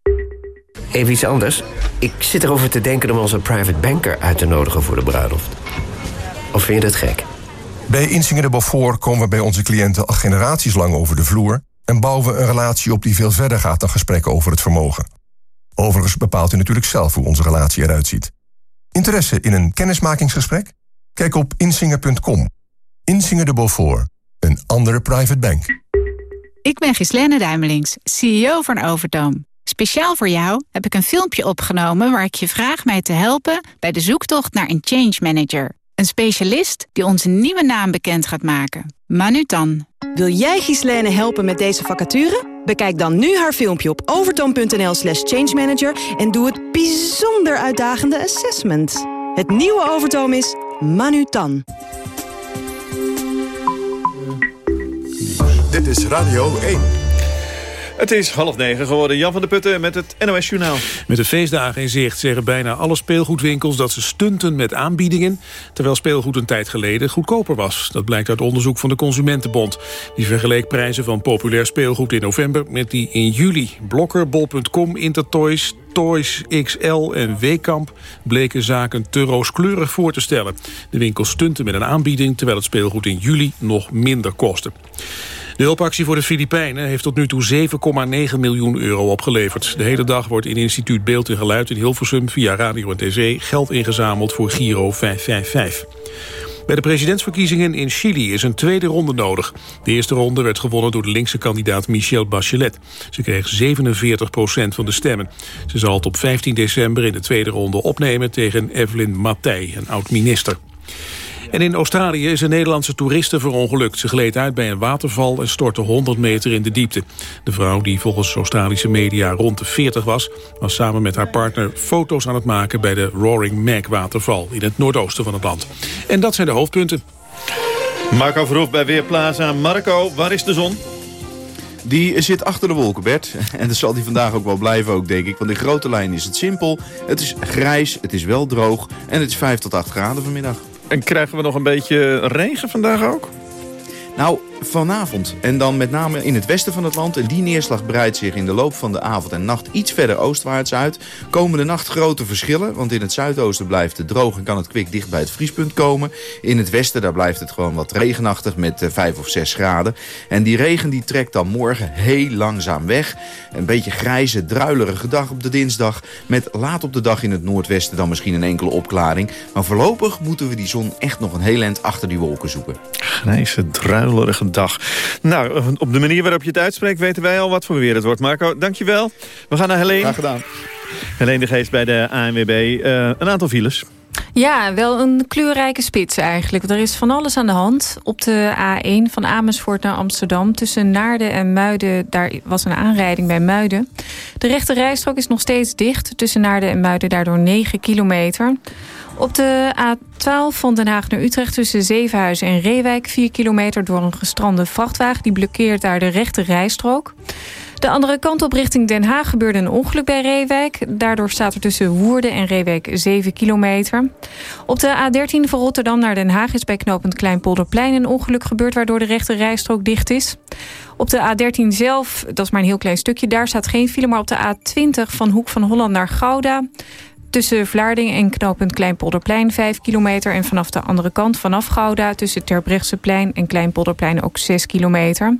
Even iets anders. Ik zit erover te denken om onze private banker uit te nodigen voor de bruiloft. Of vind je dat gek? Bij Insinger de Beaufort komen we bij onze cliënten al generaties lang over de vloer... en bouwen we een relatie op die veel verder gaat dan gesprekken over het vermogen. Overigens bepaalt u natuurlijk zelf hoe onze relatie eruit ziet. Interesse in een kennismakingsgesprek? Kijk op insinger.com. Insinger de Beaufort. Een andere private bank. Ik ben Gislene Duimelings, CEO van Overtoom. Speciaal voor jou heb ik een filmpje opgenomen waar ik je vraag mij te helpen bij de zoektocht naar een change manager. Een specialist die onze nieuwe naam bekend gaat maken. Manutan. Wil jij Gislene helpen met deze vacature? Bekijk dan nu haar filmpje op overtoom.nl slash changemanager... en doe het bijzonder uitdagende assessment. Het nieuwe Overtoom is Manutan. Dit is Radio 1. Het is half negen geworden. Jan van der Putten met het NOS Journaal. Met de feestdagen in zicht zeggen bijna alle speelgoedwinkels... dat ze stunten met aanbiedingen... terwijl speelgoed een tijd geleden goedkoper was. Dat blijkt uit onderzoek van de Consumentenbond. Die vergeleek prijzen van populair speelgoed in november... met die in juli. Blokker, bol.com, Intertoys, Toys, XL en Weekamp bleken zaken te rooskleurig voor te stellen. De winkels stunten met een aanbieding... terwijl het speelgoed in juli nog minder kostte. De hulpactie voor de Filipijnen heeft tot nu toe 7,9 miljoen euro opgeleverd. De hele dag wordt in instituut Beeld en Geluid in Hilversum via radio en tv geld ingezameld voor Giro 555. Bij de presidentsverkiezingen in Chili is een tweede ronde nodig. De eerste ronde werd gewonnen door de linkse kandidaat Michelle Bachelet. Ze kreeg 47 procent van de stemmen. Ze zal het op 15 december in de tweede ronde opnemen tegen Evelyn Matthij, een oud-minister. En in Australië is een Nederlandse toeriste verongelukt. Ze gleed uit bij een waterval en stortte 100 meter in de diepte. De vrouw, die volgens Australische media rond de 40 was... was samen met haar partner foto's aan het maken... bij de Roaring Mag waterval in het noordoosten van het land. En dat zijn de hoofdpunten. Marco Verhoef bij Weerplaza. Marco, waar is de zon? Die zit achter de wolken, Bert. En dat zal die vandaag ook wel blijven, ook, denk ik. Want in grote lijnen is het simpel. Het is grijs, het is wel droog en het is 5 tot 8 graden vanmiddag. En krijgen we nog een beetje regen vandaag ook? Nou, vanavond. En dan met name in het westen van het land. En die neerslag breidt zich in de loop van de avond en nacht iets verder oostwaarts uit. Komende nacht grote verschillen. Want in het zuidoosten blijft het droog en kan het kwik dicht bij het vriespunt komen. In het westen daar blijft het gewoon wat regenachtig met 5 of 6 graden. En die regen die trekt dan morgen heel langzaam weg. Een beetje grijze, druilerige dag op de dinsdag. Met laat op de dag in het noordwesten dan misschien een enkele opklaring. Maar voorlopig moeten we die zon echt nog een heel eind achter die wolken zoeken. Grijze, druilerige dag. Nou, op de manier waarop je het uitspreekt... weten wij al wat voor weer het wordt. Marco, dankjewel. We gaan naar Helene. Graag gedaan. Helene de Geest bij de ANWB. Uh, een aantal files. Ja, wel een kleurrijke spits eigenlijk. Er is van alles aan de hand. Op de A1 van Amersfoort naar Amsterdam... tussen Naarden en Muiden, daar was een aanrijding bij Muiden. De rechte rijstrook is nog steeds dicht. Tussen Naarden en Muiden daardoor 9 kilometer. Op de A12 van Den Haag naar Utrecht tussen Zevenhuizen en Reewijk... 4 kilometer door een gestrande vrachtwagen. Die blokkeert daar de rechte rijstrook. De andere kant op richting Den Haag gebeurde een ongeluk bij Reewijk. Daardoor staat er tussen Woerden en Reewijk 7 kilometer. Op de A13 van Rotterdam naar Den Haag is bij knooppunt Kleinpolderplein een ongeluk gebeurd... waardoor de rechte rijstrook dicht is. Op de A13 zelf, dat is maar een heel klein stukje, daar staat geen file... maar op de A20 van Hoek van Holland naar Gouda... Tussen Vlaarding en knooppunt Kleinpolderplein 5 kilometer. En vanaf de andere kant, vanaf Gouda, tussen Terbrechtseplein en Kleinpolderplein ook 6 kilometer.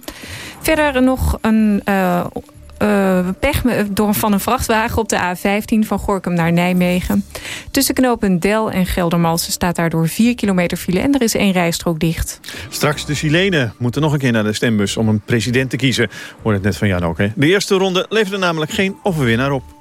Verder nog een... Uh, pech door, van een vrachtwagen op de A15 van Gorkum naar Nijmegen. Tussen knooppunt Del en Geldermalsen staat daardoor 4 kilometer file... en er is één rijstrook dicht. Straks de Chilenen moeten nog een keer naar de stembus om een president te kiezen. Hoort het net van Jan ook, hè? De eerste ronde leverde namelijk geen overwinnaar op.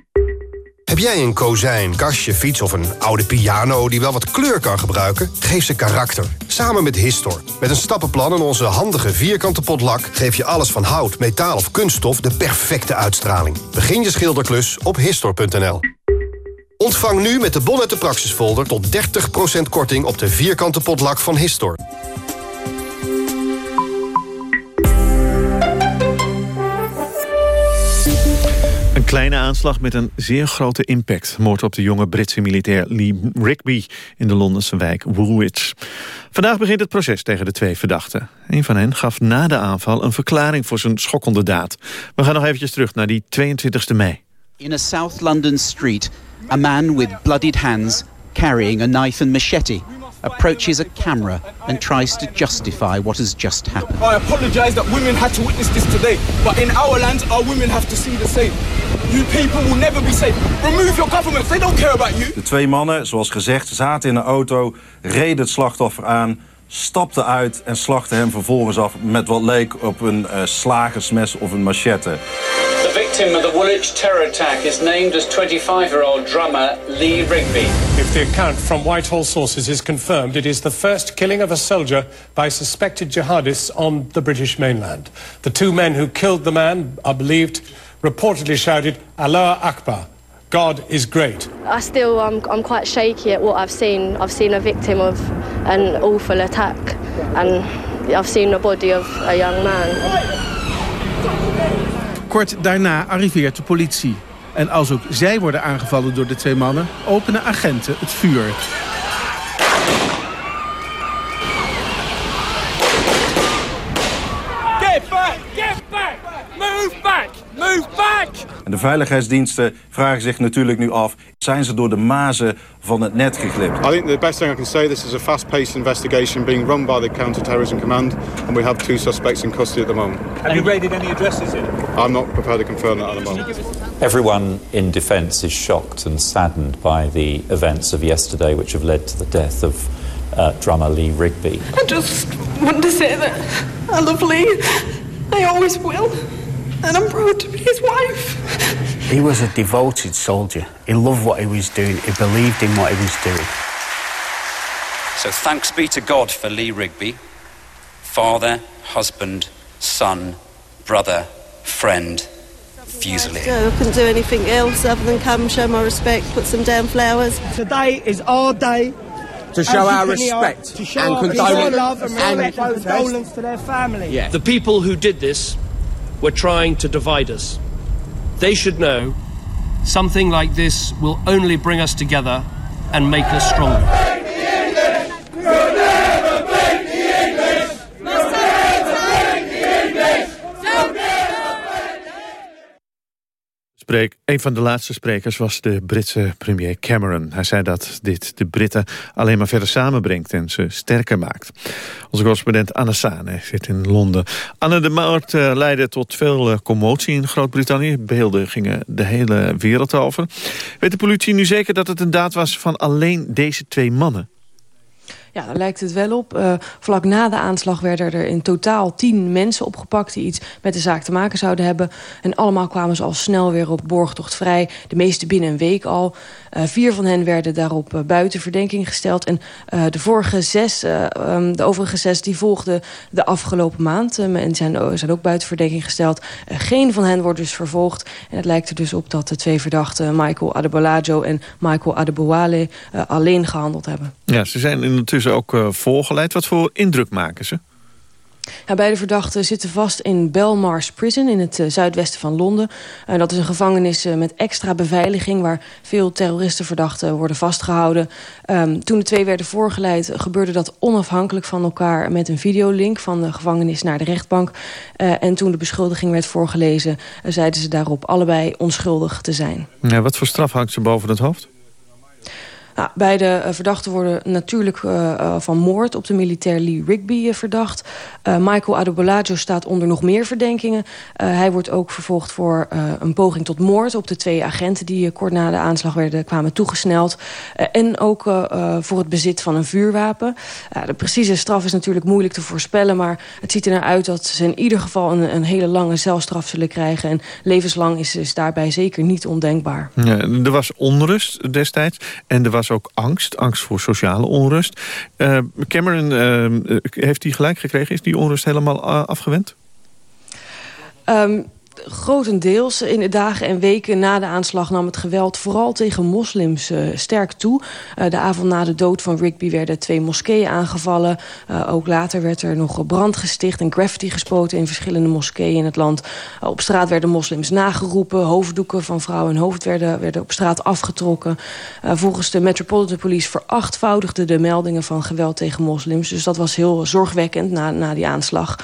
Heb jij een kozijn, kastje, fiets of een oude piano die wel wat kleur kan gebruiken? Geef ze karakter. Samen met Histor. Met een stappenplan en onze handige vierkante potlak... geef je alles van hout, metaal of kunststof de perfecte uitstraling. Begin je schilderklus op Histor.nl. Ontvang nu met de Bon uit de Praxisfolder tot 30% korting op de vierkante potlak van Histor. Kleine aanslag met een zeer grote impact. Moord op de jonge Britse militair Lee Rigby in de Londense wijk Woolwich. Vandaag begint het proces tegen de twee verdachten. Een van hen gaf na de aanval een verklaring voor zijn schokkende daad. We gaan nog eventjes terug naar die 22e mei. In a South London street, a man with bloodied hands carrying a knife and machete approaches a camera and tries to justify what has just happened. I apologise that women had to witness this today, but in our land, our women have to see the same. You people will never be safe. Remove your governments, they don't care about you. De twee mannen, zoals gezegd, zaten in een auto, reden het slachtoffer aan stapte uit en slachtte hem vervolgens af met wat leek op een uh, slagersmes of een machette. The victim of the Woolwich terror attack is named as 25-year-old drummer Lee Rigby. If the account from Whitehall sources is confirmed, it is the first killing of a soldier by suspected jihadists on the British mainland. The two men who killed the man are believed reportedly shouted Allah Akbar. God is great. I still, um, I'm quite shaky at what I've seen. I've seen a victim of an awful attack, and I've seen the body of a young man. Kort daarna arriveert de politie. En als ook zij worden aangevallen door de twee mannen, openen agenten het vuur. Get back! Get back! Move back! Move back! En de veiligheidsdiensten vragen zich natuurlijk nu af... zijn ze door de mazen van het net geglipt? I think the best thing I can say, this is a fast-paced investigation being run by the Counter-Terrorism Command, and we have two suspects in custody at the moment. Have you raided any addresses here? I'm not prepared to confirm that at the moment. Everyone in defence is shocked and saddened by the events of yesterday which have led to the death of uh, drummer Lee Rigby. I just want to say that I love Lee. I always will. And I'm proud to be his wife. He was a devoted soldier. He loved what he was doing. He believed in what he was doing. So thanks be to God for Lee Rigby, father, husband, son, brother, friend, Fusilier. I couldn't do anything else other than come, show my respect, put some down flowers. Today is our day. To show our you can respect to show and our condolence- love and, and- and condolence to their family. Yeah. The people who did this were trying to divide us. They should know something like this will only bring us together and make us stronger. Spreek, een van de laatste sprekers was de Britse premier Cameron. Hij zei dat dit de Britten alleen maar verder samenbrengt en ze sterker maakt. Onze correspondent Anne Sane zit in Londen. Anne, de moord uh, leidde tot veel uh, commotie in Groot-Brittannië. Beelden gingen de hele wereld over. Weet de politie nu zeker dat het een daad was van alleen deze twee mannen? Ja, daar lijkt het wel op. Uh, vlak na de aanslag werden er in totaal tien mensen opgepakt... die iets met de zaak te maken zouden hebben. En allemaal kwamen ze al snel weer op borgtocht vrij. De meeste binnen een week al. Uh, vier van hen werden daarop uh, buiten verdenking gesteld. En de vorige zes, um, de overige zes, die volgden de afgelopen maand. en zijn, zijn ook buiten verdenking gesteld. geen van hen wordt dus vervolgd. En het lijkt er dus op dat de twee verdachten... Michael Adebolajo en Michael Adebowale alleen gehandeld hebben. Ja, ze zijn ondertussen ook voorgeleid. Wat voor indruk maken ze? Ja, beide verdachten zitten vast in Belmarsh Prison in het uh, zuidwesten van Londen. Uh, dat is een gevangenis uh, met extra beveiliging... waar veel terroristenverdachten worden vastgehouden. Um, toen de twee werden voorgeleid gebeurde dat onafhankelijk van elkaar... met een videolink van de gevangenis naar de rechtbank. en toen de beschuldiging werd voorgelezen... zeiden ze daarop allebei onschuldig te zijn. Wat voor straf hangt ze boven het hoofd? Nou, beide verdachten worden natuurlijk van moord op de militair Lee Rigby verdacht. Michael Adobolajo staat onder nog meer verdenkingen. hij wordt ook vervolgd voor een poging tot moord op de twee agenten... die kort na de aanslag werden, kwamen toegesneld. en ook voor het bezit van een vuurwapen. de precieze straf is natuurlijk moeilijk te voorspellen... maar het ziet er naar uit dat ze in ieder geval een, een hele lange celstraf zullen krijgen. En levenslang is, is daarbij zeker niet ondenkbaar. Ja, er was onrust destijds en er was ook angst. Angst voor sociale onrust. Uh, Cameron, uh, heeft hij gelijk gekregen? Is die onrust helemaal afgewend? Um, grotendeels in de dagen en weken na de aanslag nam het geweld vooral tegen moslims uh, sterk toe. Uh, de avond na de dood van Rigby werden twee moskeeën aangevallen. Uh, ook later werd er nog brand gesticht en graffiti gespoten in verschillende moskeeën in het land. op straat werden moslims nageroepen, hoofddoeken van vrouwen en hoofd werden, werden op straat afgetrokken. volgens de Metropolitan Police verachtvoudigden de meldingen van geweld tegen moslims. Dus dat was heel zorgwekkend na, na die aanslag.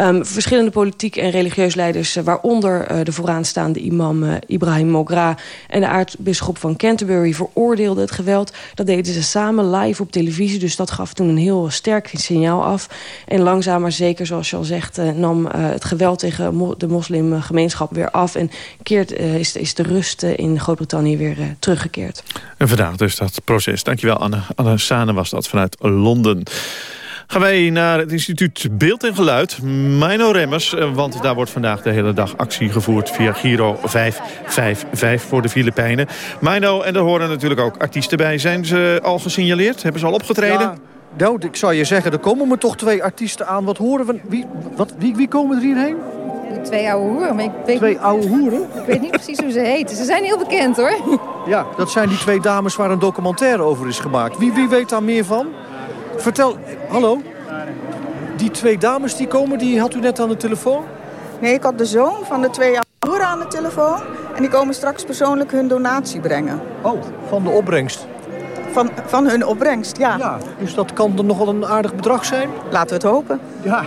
Um, verschillende politiek en religieus leiders, uh, waaronder uh, de vooraanstaande imam uh, Ibrahim Mogra en de aartsbisschop van Canterbury, veroordeelden het geweld. Dat deden ze samen live op televisie, dus dat gaf toen een heel sterk signaal af. En langzaam maar zeker, zoals je al zegt, nam het geweld tegen de moslimgemeenschap weer af en keert, is, is de rust in Groot-Brittannië weer teruggekeerd. En vandaag dus dat proces. Dankjewel Anne. Anne Sane was dat vanuit Londen. Gaan wij naar het instituut Beeld en Geluid, Mino Remmers. Eh, want daar wordt vandaag de hele dag actie gevoerd via Giro 555 voor de Filipijnen. Mino, en er horen natuurlijk ook artiesten bij. Zijn ze al gesignaleerd? Hebben ze al opgetreden? Ja. Nou, ik zou je zeggen, er komen me toch twee artiesten aan. Wat horen we? Wie, wat, wie, wie komen er hierheen? Twee oude hoeren. Maar ik weet twee oude hoeren? Ik weet niet precies hoe ze heten. Ze zijn heel bekend hoor. Ja, dat zijn die twee dames waar een documentaire over is gemaakt. Wie, wie weet daar meer van? Vertel, hallo? Die twee dames die komen, die had u net aan de telefoon? Nee, ik had de zoon van de twee ouderen aan de telefoon. En die komen straks persoonlijk hun donatie brengen. Oh, van de opbrengst? Van, van hun opbrengst, ja. ja. Dus dat kan dan nogal een aardig bedrag zijn? Laten we het hopen. Ja,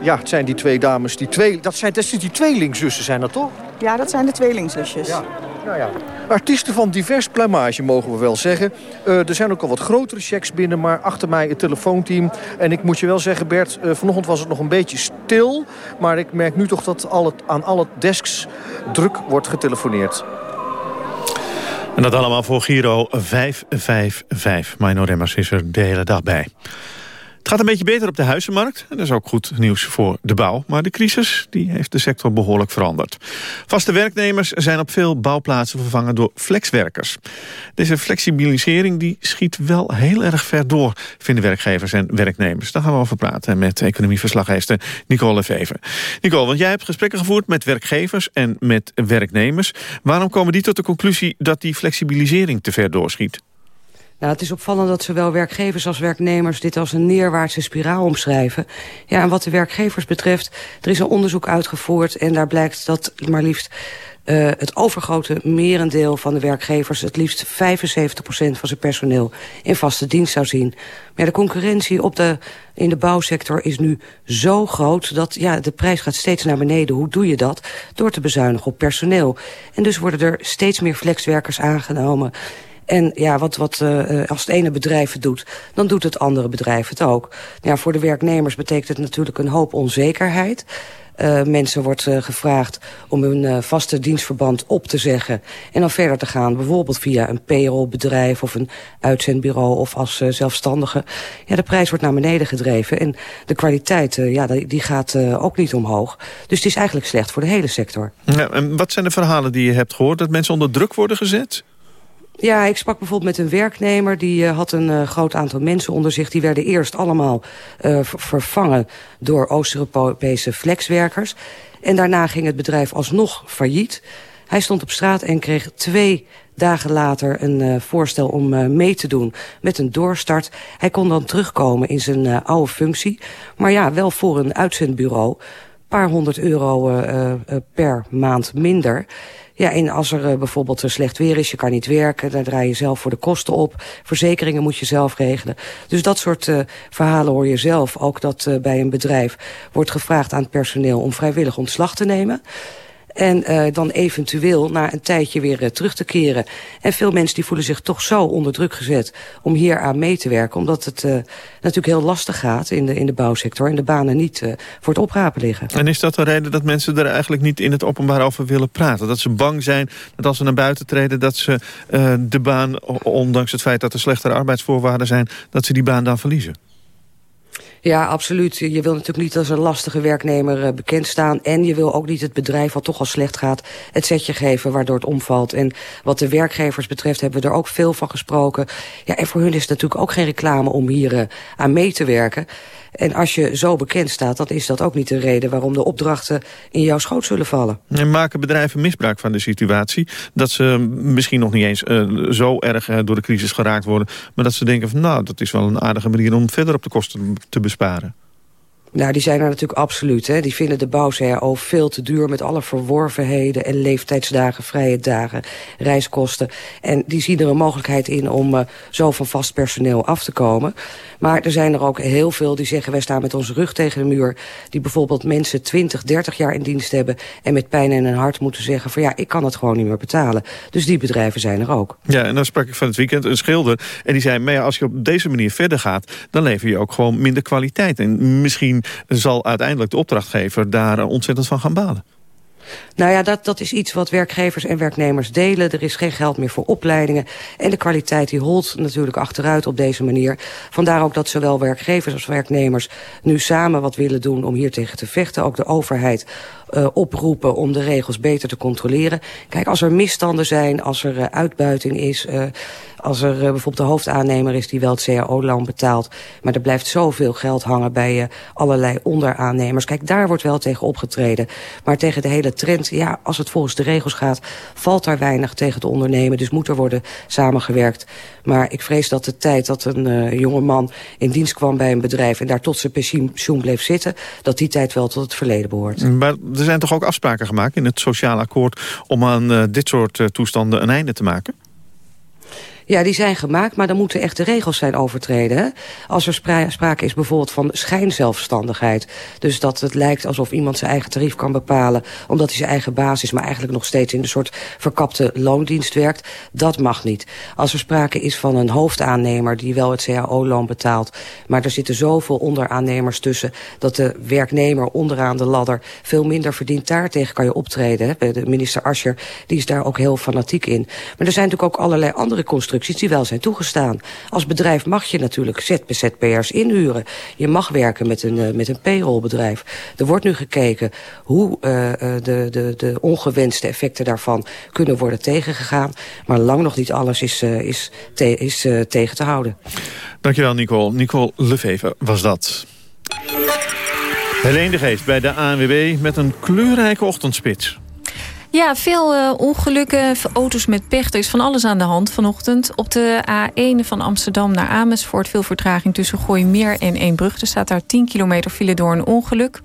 ja het zijn die twee dames. Die twee, dat, zijn, dat zijn die tweelingzussen, zijn dat toch? Ja, dat zijn de tweelingzusjes. Ja. Ja, ja. Artiesten van divers plumage, mogen we wel zeggen. Uh, er zijn ook al wat grotere checks binnen, maar achter mij het telefoonteam. En ik moet je wel zeggen, Bert, uh, vanochtend was het nog een beetje stil. Maar ik merk nu toch dat al het, aan alle desks druk wordt getelefoneerd. En dat allemaal voor Giro 555. Mino Remmers is er de hele dag bij. Het gaat een beetje beter op de huizenmarkt. En dat is ook goed nieuws voor de bouw. Maar de crisis die heeft de sector behoorlijk veranderd. Vaste werknemers zijn op veel bouwplaatsen vervangen door flexwerkers. Deze flexibilisering die schiet wel heel erg ver door, vinden werkgevers en werknemers. Daar gaan we over praten met economieverslaggever Nicole Lefever. Nicole, want jij hebt gesprekken gevoerd met werkgevers en met werknemers. Waarom komen die tot de conclusie dat die flexibilisering te ver doorschiet? Nou, het is opvallend dat zowel werkgevers als werknemers dit als een neerwaartse spiraal omschrijven. Ja, en wat de werkgevers betreft, er is een onderzoek uitgevoerd en daar blijkt dat maar liefst uh, het overgrote merendeel van de werkgevers... het liefst 75% van zijn personeel in vaste dienst zou zien. Maar de concurrentie op de, in de bouwsector is nu zo groot... dat ja, de prijs gaat steeds naar beneden. Hoe doe je dat? Door te bezuinigen op personeel. En dus worden er steeds meer flexwerkers aangenomen... En ja, wat, wat uh, als het ene bedrijf het doet, dan doet het andere bedrijf het ook. Ja, voor de werknemers betekent het natuurlijk een hoop onzekerheid. Uh, mensen wordt uh, gevraagd om hun uh, vaste dienstverband op te zeggen... en dan verder te gaan, bijvoorbeeld via een payrollbedrijf... of een uitzendbureau of als zelfstandige. Ja, de prijs wordt naar beneden gedreven en de kwaliteit ja, die, die gaat ook niet omhoog. Dus het is eigenlijk slecht voor de hele sector. Ja, en wat zijn de verhalen die je hebt gehoord? Dat mensen onder druk worden gezet? Ja, ik sprak bijvoorbeeld met een werknemer. Die uh, had een uh, groot aantal mensen onder zich. Die werden eerst allemaal uh, vervangen door Oost-Europese flexwerkers. En daarna ging het bedrijf alsnog failliet. Hij stond op straat en kreeg twee dagen later een voorstel om mee te doen met een doorstart. Hij kon dan terugkomen in zijn oude functie. Maar ja, wel voor een uitzendbureau. Een paar honderd euro per maand minder. Ja, en als er uh, bijvoorbeeld slecht weer is, je kan niet werken... dan draai je zelf voor de kosten op. Verzekeringen moet je zelf regelen. Dus dat soort uh, verhalen hoor je zelf. Ook dat uh, bij een bedrijf wordt gevraagd aan het personeel... om vrijwillig ontslag te nemen. En uh, dan eventueel na een tijdje weer uh, terug te keren. En veel mensen die voelen zich toch zo onder druk gezet om hier aan mee te werken. Omdat het uh, natuurlijk heel lastig gaat in de, in de bouwsector. En de banen niet voor het oprapen liggen. En is dat de reden dat mensen er eigenlijk niet in het openbaar over willen praten? Dat ze bang zijn dat als ze naar buiten treden... dat ze de baan, ondanks het feit dat er slechtere arbeidsvoorwaarden zijn... dat ze die baan dan verliezen? Ja, absoluut. Je wil natuurlijk niet als een lastige werknemer uh, bekend staan. En je wil ook niet het bedrijf wat toch al slecht gaat het zetje geven waardoor het omvalt. En wat de werkgevers betreft hebben we er ook veel van gesproken. Ja, en voor hun is het natuurlijk ook geen reclame om hier uh, aan mee te werken. En als je zo bekend staat, dan is dat ook niet de reden... waarom de opdrachten in jouw schoot zullen vallen. En maken bedrijven misbruik van de situatie? Dat ze misschien nog niet eens uh, zo erg uh, door de crisis geraakt worden... maar dat ze denken van nou, dat is wel een aardige manier... om verder op de kosten te besparen? Nou, die zijn er natuurlijk absoluut. Hè. Die vinden de bouw-CAO veel te duur met alle verworvenheden en leeftijdsdagen, vrije dagen, reiskosten. En die zien er een mogelijkheid in om uh, zo van vast personeel af te komen. Maar er zijn er ook heel veel die zeggen... wij staan met onze rug tegen de muur. Die bijvoorbeeld mensen 20, 30 jaar in dienst hebben... en met pijn in hun hart moeten zeggen van... ja, ik kan het gewoon niet meer betalen. Dus die bedrijven zijn er ook. Ja, en dan sprak ik van het weekend een schilder. En die zei, maar ja, als je op deze manier verder gaat... dan lever je ook gewoon minder kwaliteit. En misschien zal uiteindelijk de opdrachtgever daar ontzettend van gaan balen. Nou ja, dat, dat is iets wat werkgevers en werknemers delen. Er is geen geld meer voor opleidingen. En de kwaliteit die holt natuurlijk achteruit op deze manier. Vandaar ook dat zowel werkgevers als werknemers nu samen wat willen doen om hier tegen te vechten. Ook de overheid uh, oproepen om de regels beter te controleren. Kijk, als er misstanden zijn, als er uh, uitbuiting is... Uh, als er bijvoorbeeld de hoofdaannemer is die wel het cao-loon betaalt... maar er blijft zoveel geld hangen bij allerlei onderaannemers. Kijk, daar wordt wel tegen opgetreden. Maar tegen de hele trend, ja, als het volgens de regels gaat... valt daar weinig tegen te ondernemen. Dus moet er worden samengewerkt. Maar ik vrees dat de tijd dat een jonge man in dienst kwam bij een bedrijf... en daar tot zijn pensioen bleef zitten... dat die tijd wel tot het verleden behoort. Maar er zijn toch ook afspraken gemaakt in het sociaal akkoord... om aan uh, dit soort uh, toestanden een einde te maken? Ja, die zijn gemaakt, maar dan moeten echt de regels zijn overtreden. Als er spra sprake is bijvoorbeeld van schijnzelfstandigheid. Dus dat het lijkt alsof iemand zijn eigen tarief kan bepalen... omdat hij zijn eigen baas is, maar eigenlijk nog steeds in een soort verkapte loondienst werkt. Dat mag niet. Als er sprake is van een hoofdaannemer die wel het cao-loon betaalt... maar er zitten zoveel onderaannemers tussen... dat de werknemer onderaan de ladder veel minder verdient. Daartegen kan je optreden. De minister Ascher die is daar ook heel fanatiek in. Maar er zijn natuurlijk ook allerlei andere constructies die wel zijn toegestaan. Als bedrijf mag je natuurlijk ZZP'ers inhuren. Je mag werken met een, uh, met een payrollbedrijf. Er wordt nu gekeken hoe uh, de, de, de ongewenste effecten daarvan kunnen worden tegengegaan. Maar lang nog niet alles is, is, te, is tegen te houden. Dankjewel Nicole. Nicole Lefever was dat. Helene de Geest bij de ANWB met een kleurrijke ochtendspits. Ja, veel uh, ongelukken, auto's met pech. Er is van alles aan de hand vanochtend. Op de A1 van Amsterdam naar Amersfoort... veel vertraging tussen Gooimeer en Eembrug. Er staat daar 10 kilometer file door een ongeluk.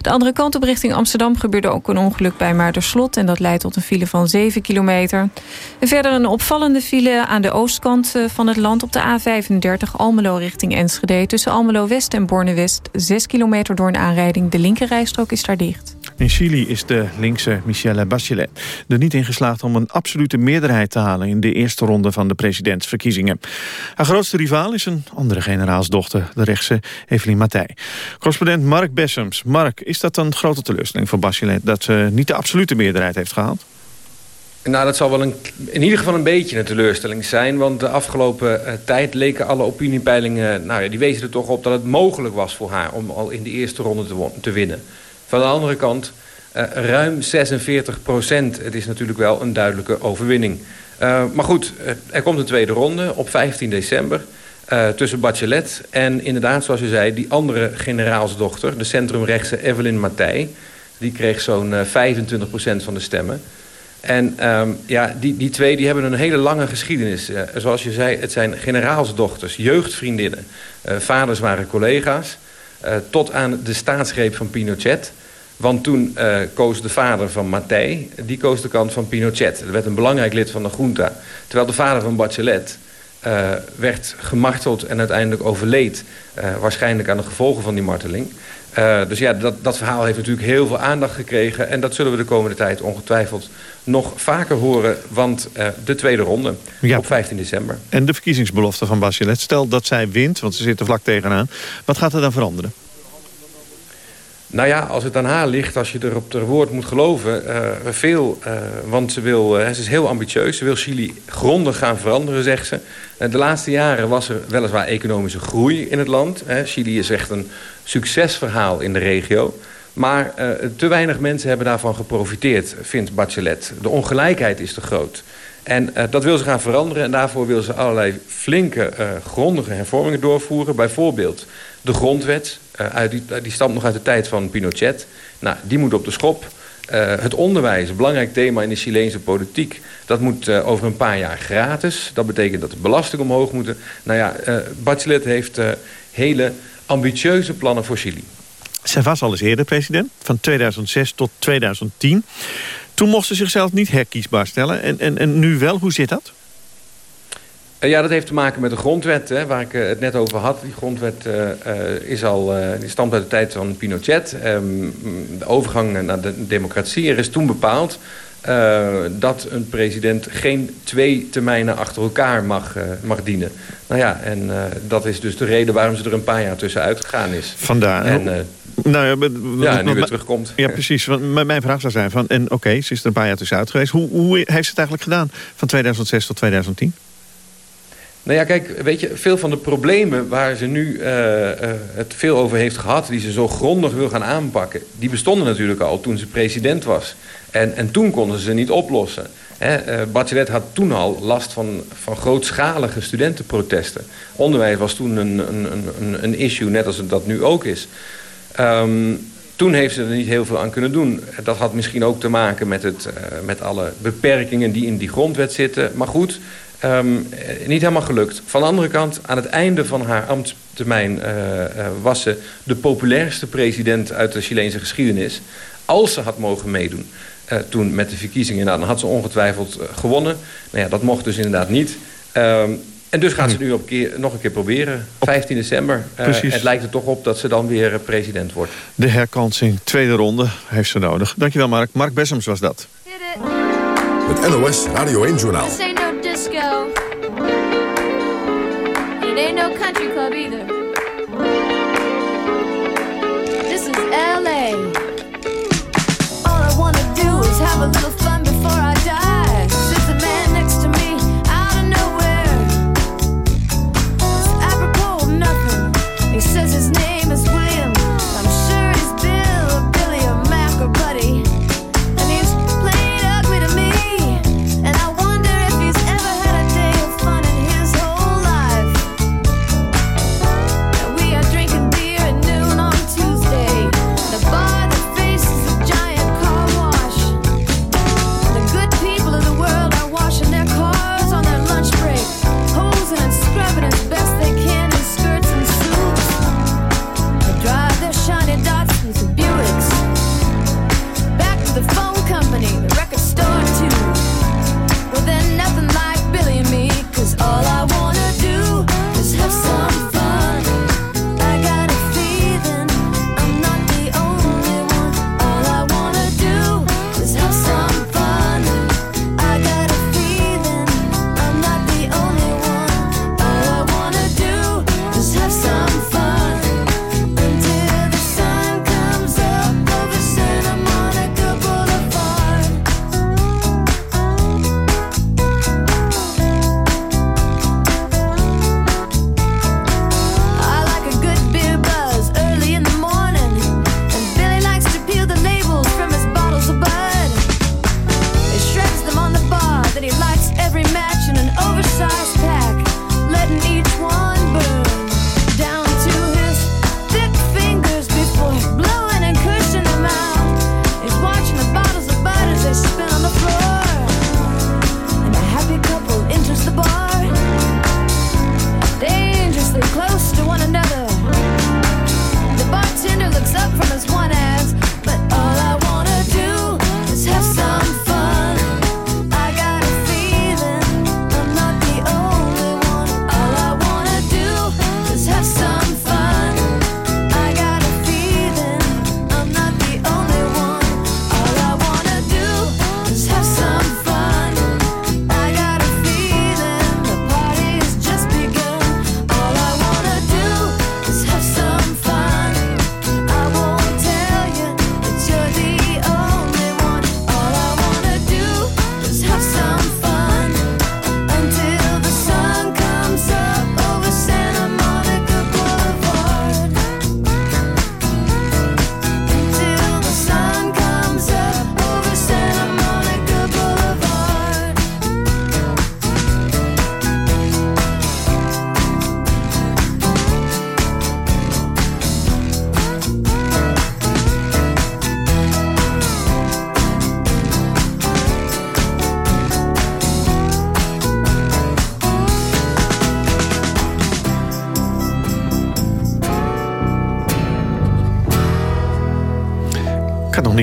De andere kant op richting Amsterdam gebeurde ook een ongeluk bij Maarderslot. En dat leidt tot een file van 7 kilometer. Verder een opvallende file aan de oostkant eh, van het land... op de A35 Almelo richting Enschede. Tussen Almelo West en Borne West 6 kilometer door een aanrijding. De linkerrijstrook is daar dicht. In Chili is de linkse Michelle Bachelet er niet in geslaagd om een absolute meerderheid te halen in de eerste ronde van de presidentsverkiezingen. Haar grootste rivaal is een andere generaalsdochter, de rechtse Evelien Matthij. Correspondent Mark Bessems. Mark, is dat een grote teleurstelling voor Bachelet dat ze niet de absolute meerderheid heeft gehaald? Nou, dat zal wel een, in ieder geval een beetje een teleurstelling zijn. Want de afgelopen uh, tijd leken alle opiniepeilingen... Nou ja, die wezen er toch op dat het mogelijk was voor haar... om al in de eerste ronde te, te winnen. Van de andere kant, ruim 46 procent. Het is natuurlijk wel een duidelijke overwinning. Uh, maar goed, er komt een tweede ronde op 15 december... Tussen Bachelet en inderdaad, zoals je zei... die andere generaalsdochter, de centrumrechtse Evelyn Matthij. Die kreeg zo'n 25 procent van de stemmen. En um, ja, die, die twee die hebben een hele lange geschiedenis. Zoals je zei, het zijn generaalsdochters, jeugdvriendinnen. Vaders waren collega's. Tot aan de staatsgreep van Pinochet. Want toen uh, koos de vader van Matthij, die koos de kant van Pinochet. Er werd een belangrijk lid van de junta. Terwijl de vader van Bachelet uh, werd gemarteld en uiteindelijk overleed. Uh, waarschijnlijk aan de gevolgen van die marteling. dus ja, dat, dat verhaal heeft natuurlijk heel veel aandacht gekregen. En dat zullen we de komende tijd ongetwijfeld nog vaker horen. Want de tweede ronde op 15 december. En de verkiezingsbelofte van Bachelet. Stel dat zij wint, want ze zitten vlak tegenaan. Wat gaat er dan veranderen? Nou ja, als het aan haar ligt, als je er op haar woord moet geloven, uh, veel. Uh, want ze, wil, uh, ze is heel ambitieus. Ze wil Chili grondig gaan veranderen, zegt ze. de laatste jaren was er weliswaar economische groei in het land. Chili is echt een succesverhaal in de regio. Maar te weinig mensen hebben daarvan geprofiteerd, vindt Bachelet. De ongelijkheid is te groot. En dat wil ze gaan veranderen en daarvoor wil ze allerlei flinke, grondige hervormingen doorvoeren. Bijvoorbeeld de grondwet, uh, uit die, die stamt nog uit de tijd van Pinochet. Nou, die moet op de schop. Uh, het onderwijs, een belangrijk thema in de Chileense politiek... dat moet over een paar jaar gratis. Dat betekent dat de belastingen omhoog moeten. Nou ja, Bachelet heeft hele ambitieuze plannen voor Chili. Zij was al eens eerder president, van 2006 tot 2010. Toen mocht ze zichzelf niet herkiesbaar stellen. En, en, en nu wel, hoe zit dat? Eh, ja, dat heeft te maken met de grondwet, hè, waar ik eh, het net over had. Die grondwet uh, is al, die stamt uit de tijd van Pinochet. Um, de overgang naar de democratie. Er is toen bepaald dat een president geen twee termijnen achter elkaar mag, mag dienen. Nou ja, en dat is dus de reden waarom ze er een paar jaar tussenuit gegaan is. Vandaar. En, nou ja, ja, nu weer terugkomt. Ja, precies. Want mijn vraag zou zijn van, en oké, ze is er een paar jaar tussenuit geweest. Hoe, hoe heeft ze het eigenlijk gedaan van 2006 tot 2010? Nou ja, kijk, weet je, veel van de problemen waar ze nu uh, uh, het veel over heeft gehad... die ze zo grondig wil gaan aanpakken... die bestonden natuurlijk al toen ze president was. En, en toen konden ze ze niet oplossen. Hè? Uh, Bachelet had toen al last van, van grootschalige studentenprotesten. Onderwijs was toen een, een, een, een issue, net als het dat nu ook is. Um, toen heeft ze er niet heel veel aan kunnen doen. Dat had misschien ook te maken met, het, met alle beperkingen die in die grondwet zitten. Maar goed, Um, niet helemaal gelukt. Van de andere kant, aan het einde van haar ambtstermijn... Uh, uh, was ze de populairste president uit de Chileense geschiedenis. Als ze had mogen meedoen uh, toen met de verkiezingen... Nou, dan had ze ongetwijfeld gewonnen. Nou ja, dat mocht dus inderdaad niet. Um, en dus gaat ze nu op keer, nog een keer proberen. 15 december. het lijkt er toch op dat ze dan weer president wordt. De herkansing, tweede ronde, heeft ze nodig. Dankjewel Mark. Mark Bessems was dat. Het NOS Radio 1 Journaal. No country club either.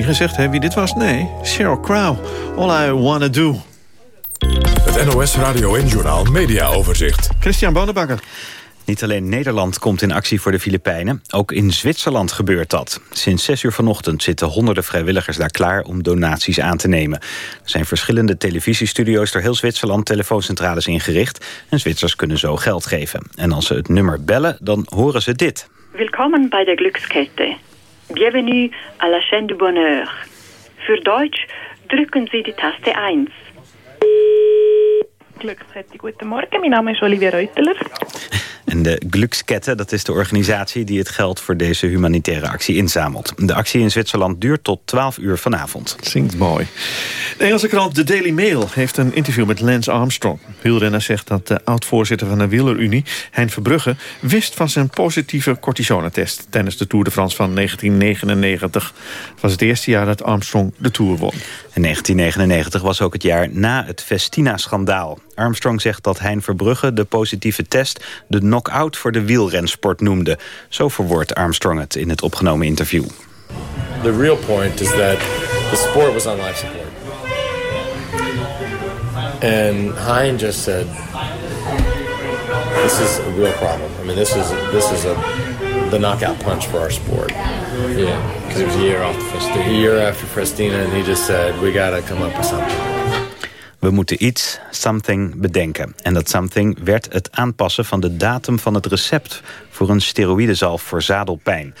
Gezegd hè, wie dit was? Nee, Sheryl Crow. All I Wanna Do. Het NOS Radio en Journaal Media Overzicht. Christian Bonenbakker. Niet alleen Nederland komt in actie voor de Filipijnen, ook in Zwitserland gebeurt dat. Sinds 6 uur vanochtend zitten honderden vrijwilligers daar klaar om donaties aan te nemen. Er zijn verschillende televisiestudio's door heel Zwitserland telefooncentrales ingericht en Zwitsers kunnen zo geld geven. En als ze het nummer bellen, dan horen ze dit. Willkommen bei der Glückskette. Bienvenue à la chaîne du bonheur. Für Deutsch drücken Sie die Taste 1. Glückskette, guten Morgen. Mijn naam is Olivia Reuteler. En de Glückskette, dat is de organisatie die het geld voor deze humanitaire actie inzamelt. De actie in Zwitserland duurt tot 12 uur vanavond. Zingt mooi. De Engelse krant The Daily Mail heeft een interview met Lance Armstrong. Wielrenner zegt dat de oud-voorzitter van de Wielerunie, Hein Verbrugge... wist van zijn positieve cortisonetest tijdens de Tour de France van 1999. Het was het eerste jaar dat Armstrong de Tour won. En 1999 was ook het jaar na het Festina-schandaal. Armstrong zegt dat Hein Verbrugge de positieve test... de knock-out voor de wielrensport noemde. Zo verwoordt Armstrong het in het opgenomen interview. The real point is that the sport was on life support. And Hein just said, this is a real problem. I mean, this is this is a the knockout punch for our sport. Yeah, because it was a year after Festina. A year after Festina, and he just said, we got to come up with something. We moeten iets, something, bedenken. En dat something werd het aanpassen van de datum van het recept... voor een steroïdezalf voor zadelpijn.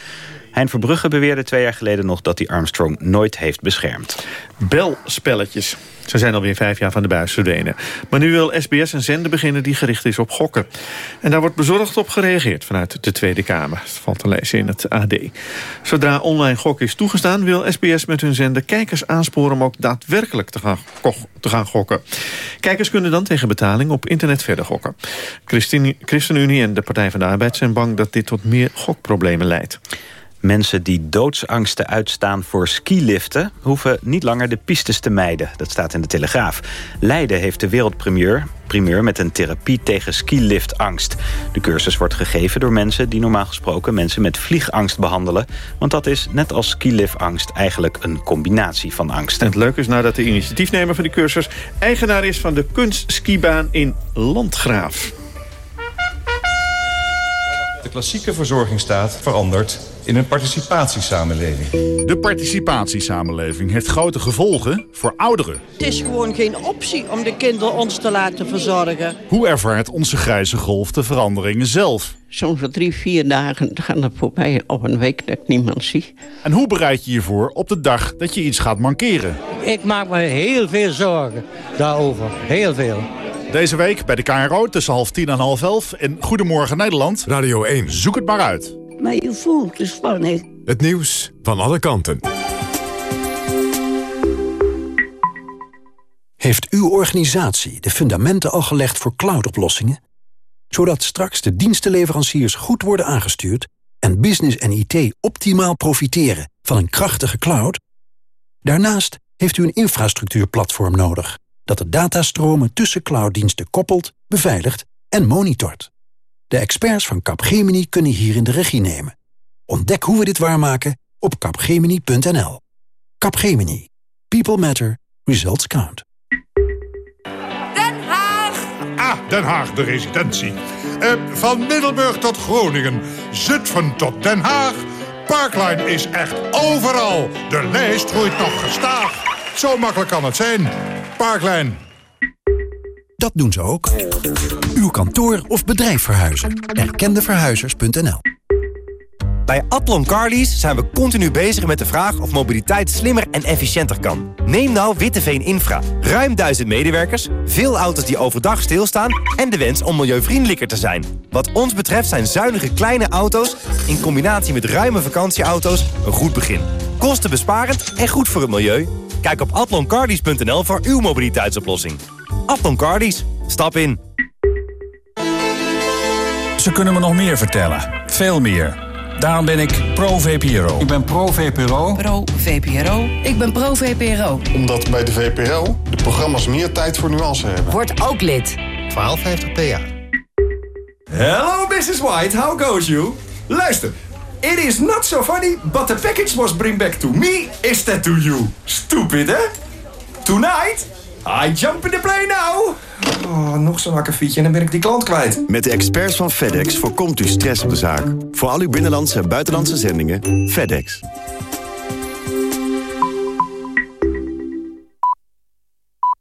Hein Verbrugge beweerde twee jaar geleden nog... dat hij Armstrong nooit heeft beschermd. Belspelletjes. Ze zijn alweer vijf jaar van de buis verdwenen. Maar nu wil SBS een zender beginnen die gericht is op gokken. En daar wordt bezorgd op gereageerd vanuit de Tweede Kamer. Dat valt te lezen in het AD. Zodra online gokken is toegestaan... wil SBS met hun zender kijkers aansporen om ook daadwerkelijk te gaan, gokken. Kijkers kunnen dan tegen betaling op internet verder gokken. ChristenUnie en de Partij van de Arbeid zijn bang dat dit tot meer gokproblemen leidt. Mensen die doodsangsten uitstaan voor skiliften... hoeven niet langer de pistes te mijden. Dat staat in de Telegraaf. Leiden heeft de wereldpremier primeur met een therapie tegen skiliftangst. De cursus wordt gegeven door mensen die normaal gesproken... mensen met vliegangst behandelen. Want dat is, net als skiliftangst, eigenlijk een combinatie van angst. En het leuke is nadat de initiatiefnemer van die cursus... eigenaar is van de kunstskibaan in Landgraaf. De klassieke verzorgingsstaat verandert in een participatiesamenleving. De participatiesamenleving heeft grote gevolgen voor ouderen. Het is gewoon geen optie om de kinderen ons te laten verzorgen. Hoe ervaart onze grijze golf de veranderingen zelf? Soms voor drie, vier dagen gaan er voorbij op een week dat ik niemand zie. En hoe bereid je je voor op de dag dat je iets gaat mankeren? Ik maak me heel veel zorgen daarover. Heel veel. Deze week bij de KRO tussen half tien en half elf in Goedemorgen Nederland. Radio 1. Zoek het maar uit. Maar je voelt de spanning. Het nieuws van alle kanten. Heeft uw organisatie de fundamenten al gelegd voor cloudoplossingen? Zodat straks de dienstenleveranciers goed worden aangestuurd... en business en IT optimaal profiteren van een krachtige cloud? Daarnaast heeft u een infrastructuurplatform nodig... dat de datastromen tussen clouddiensten koppelt, beveiligt en monitort. De experts van Capgemini kunnen hierin de regie nemen. Ontdek hoe we dit waarmaken op capgemini.nl. Capgemini. People matter. Results count. Den Haag! Ah, Den Haag, de residentie. Eh, van Middelburg tot Groningen, Zutphen tot Den Haag. Parkline is echt overal. De lijst groeit nog gestaag. Zo makkelijk kan het zijn. Parkline. Dat doen ze ook. Uw kantoor of bedrijf verhuizen. Erkendeverhuizers.nl Bij Atlon Carlies zijn we continu bezig met de vraag of mobiliteit slimmer en efficiënter kan. Neem nou Witteveen Infra. Ruim duizend medewerkers, veel auto's die overdag stilstaan... en de wens om milieuvriendelijker te zijn. Wat ons betreft zijn zuinige kleine auto's... in combinatie met ruime vakantieauto's een goed begin. Kostenbesparend en goed voor het milieu. Kijk op atloncarlies.nl voor uw mobiliteitsoplossing. Atlon Carlies. Stap in. Ze kunnen me nog meer vertellen. Veel meer. Daarom ben ik pro-VPRO. Ik ben pro-VPRO. Pro-VPRO. Ik ben pro-VPRO. Omdat bij de VPRO de programma's meer tijd voor nuance hebben. Word ook lid. 1250 PA. Hello, Mrs. White. How goes you? Luister. It is not so funny, but the package was bring back to me instead to you. Stupid, hè? Tonight, I jump in the plane now. Oh, nog zo'n akkefietje en dan ben ik die klant kwijt. Met de experts van FedEx voorkomt u stress op de zaak. Voor al uw binnenlandse en buitenlandse zendingen, FedEx.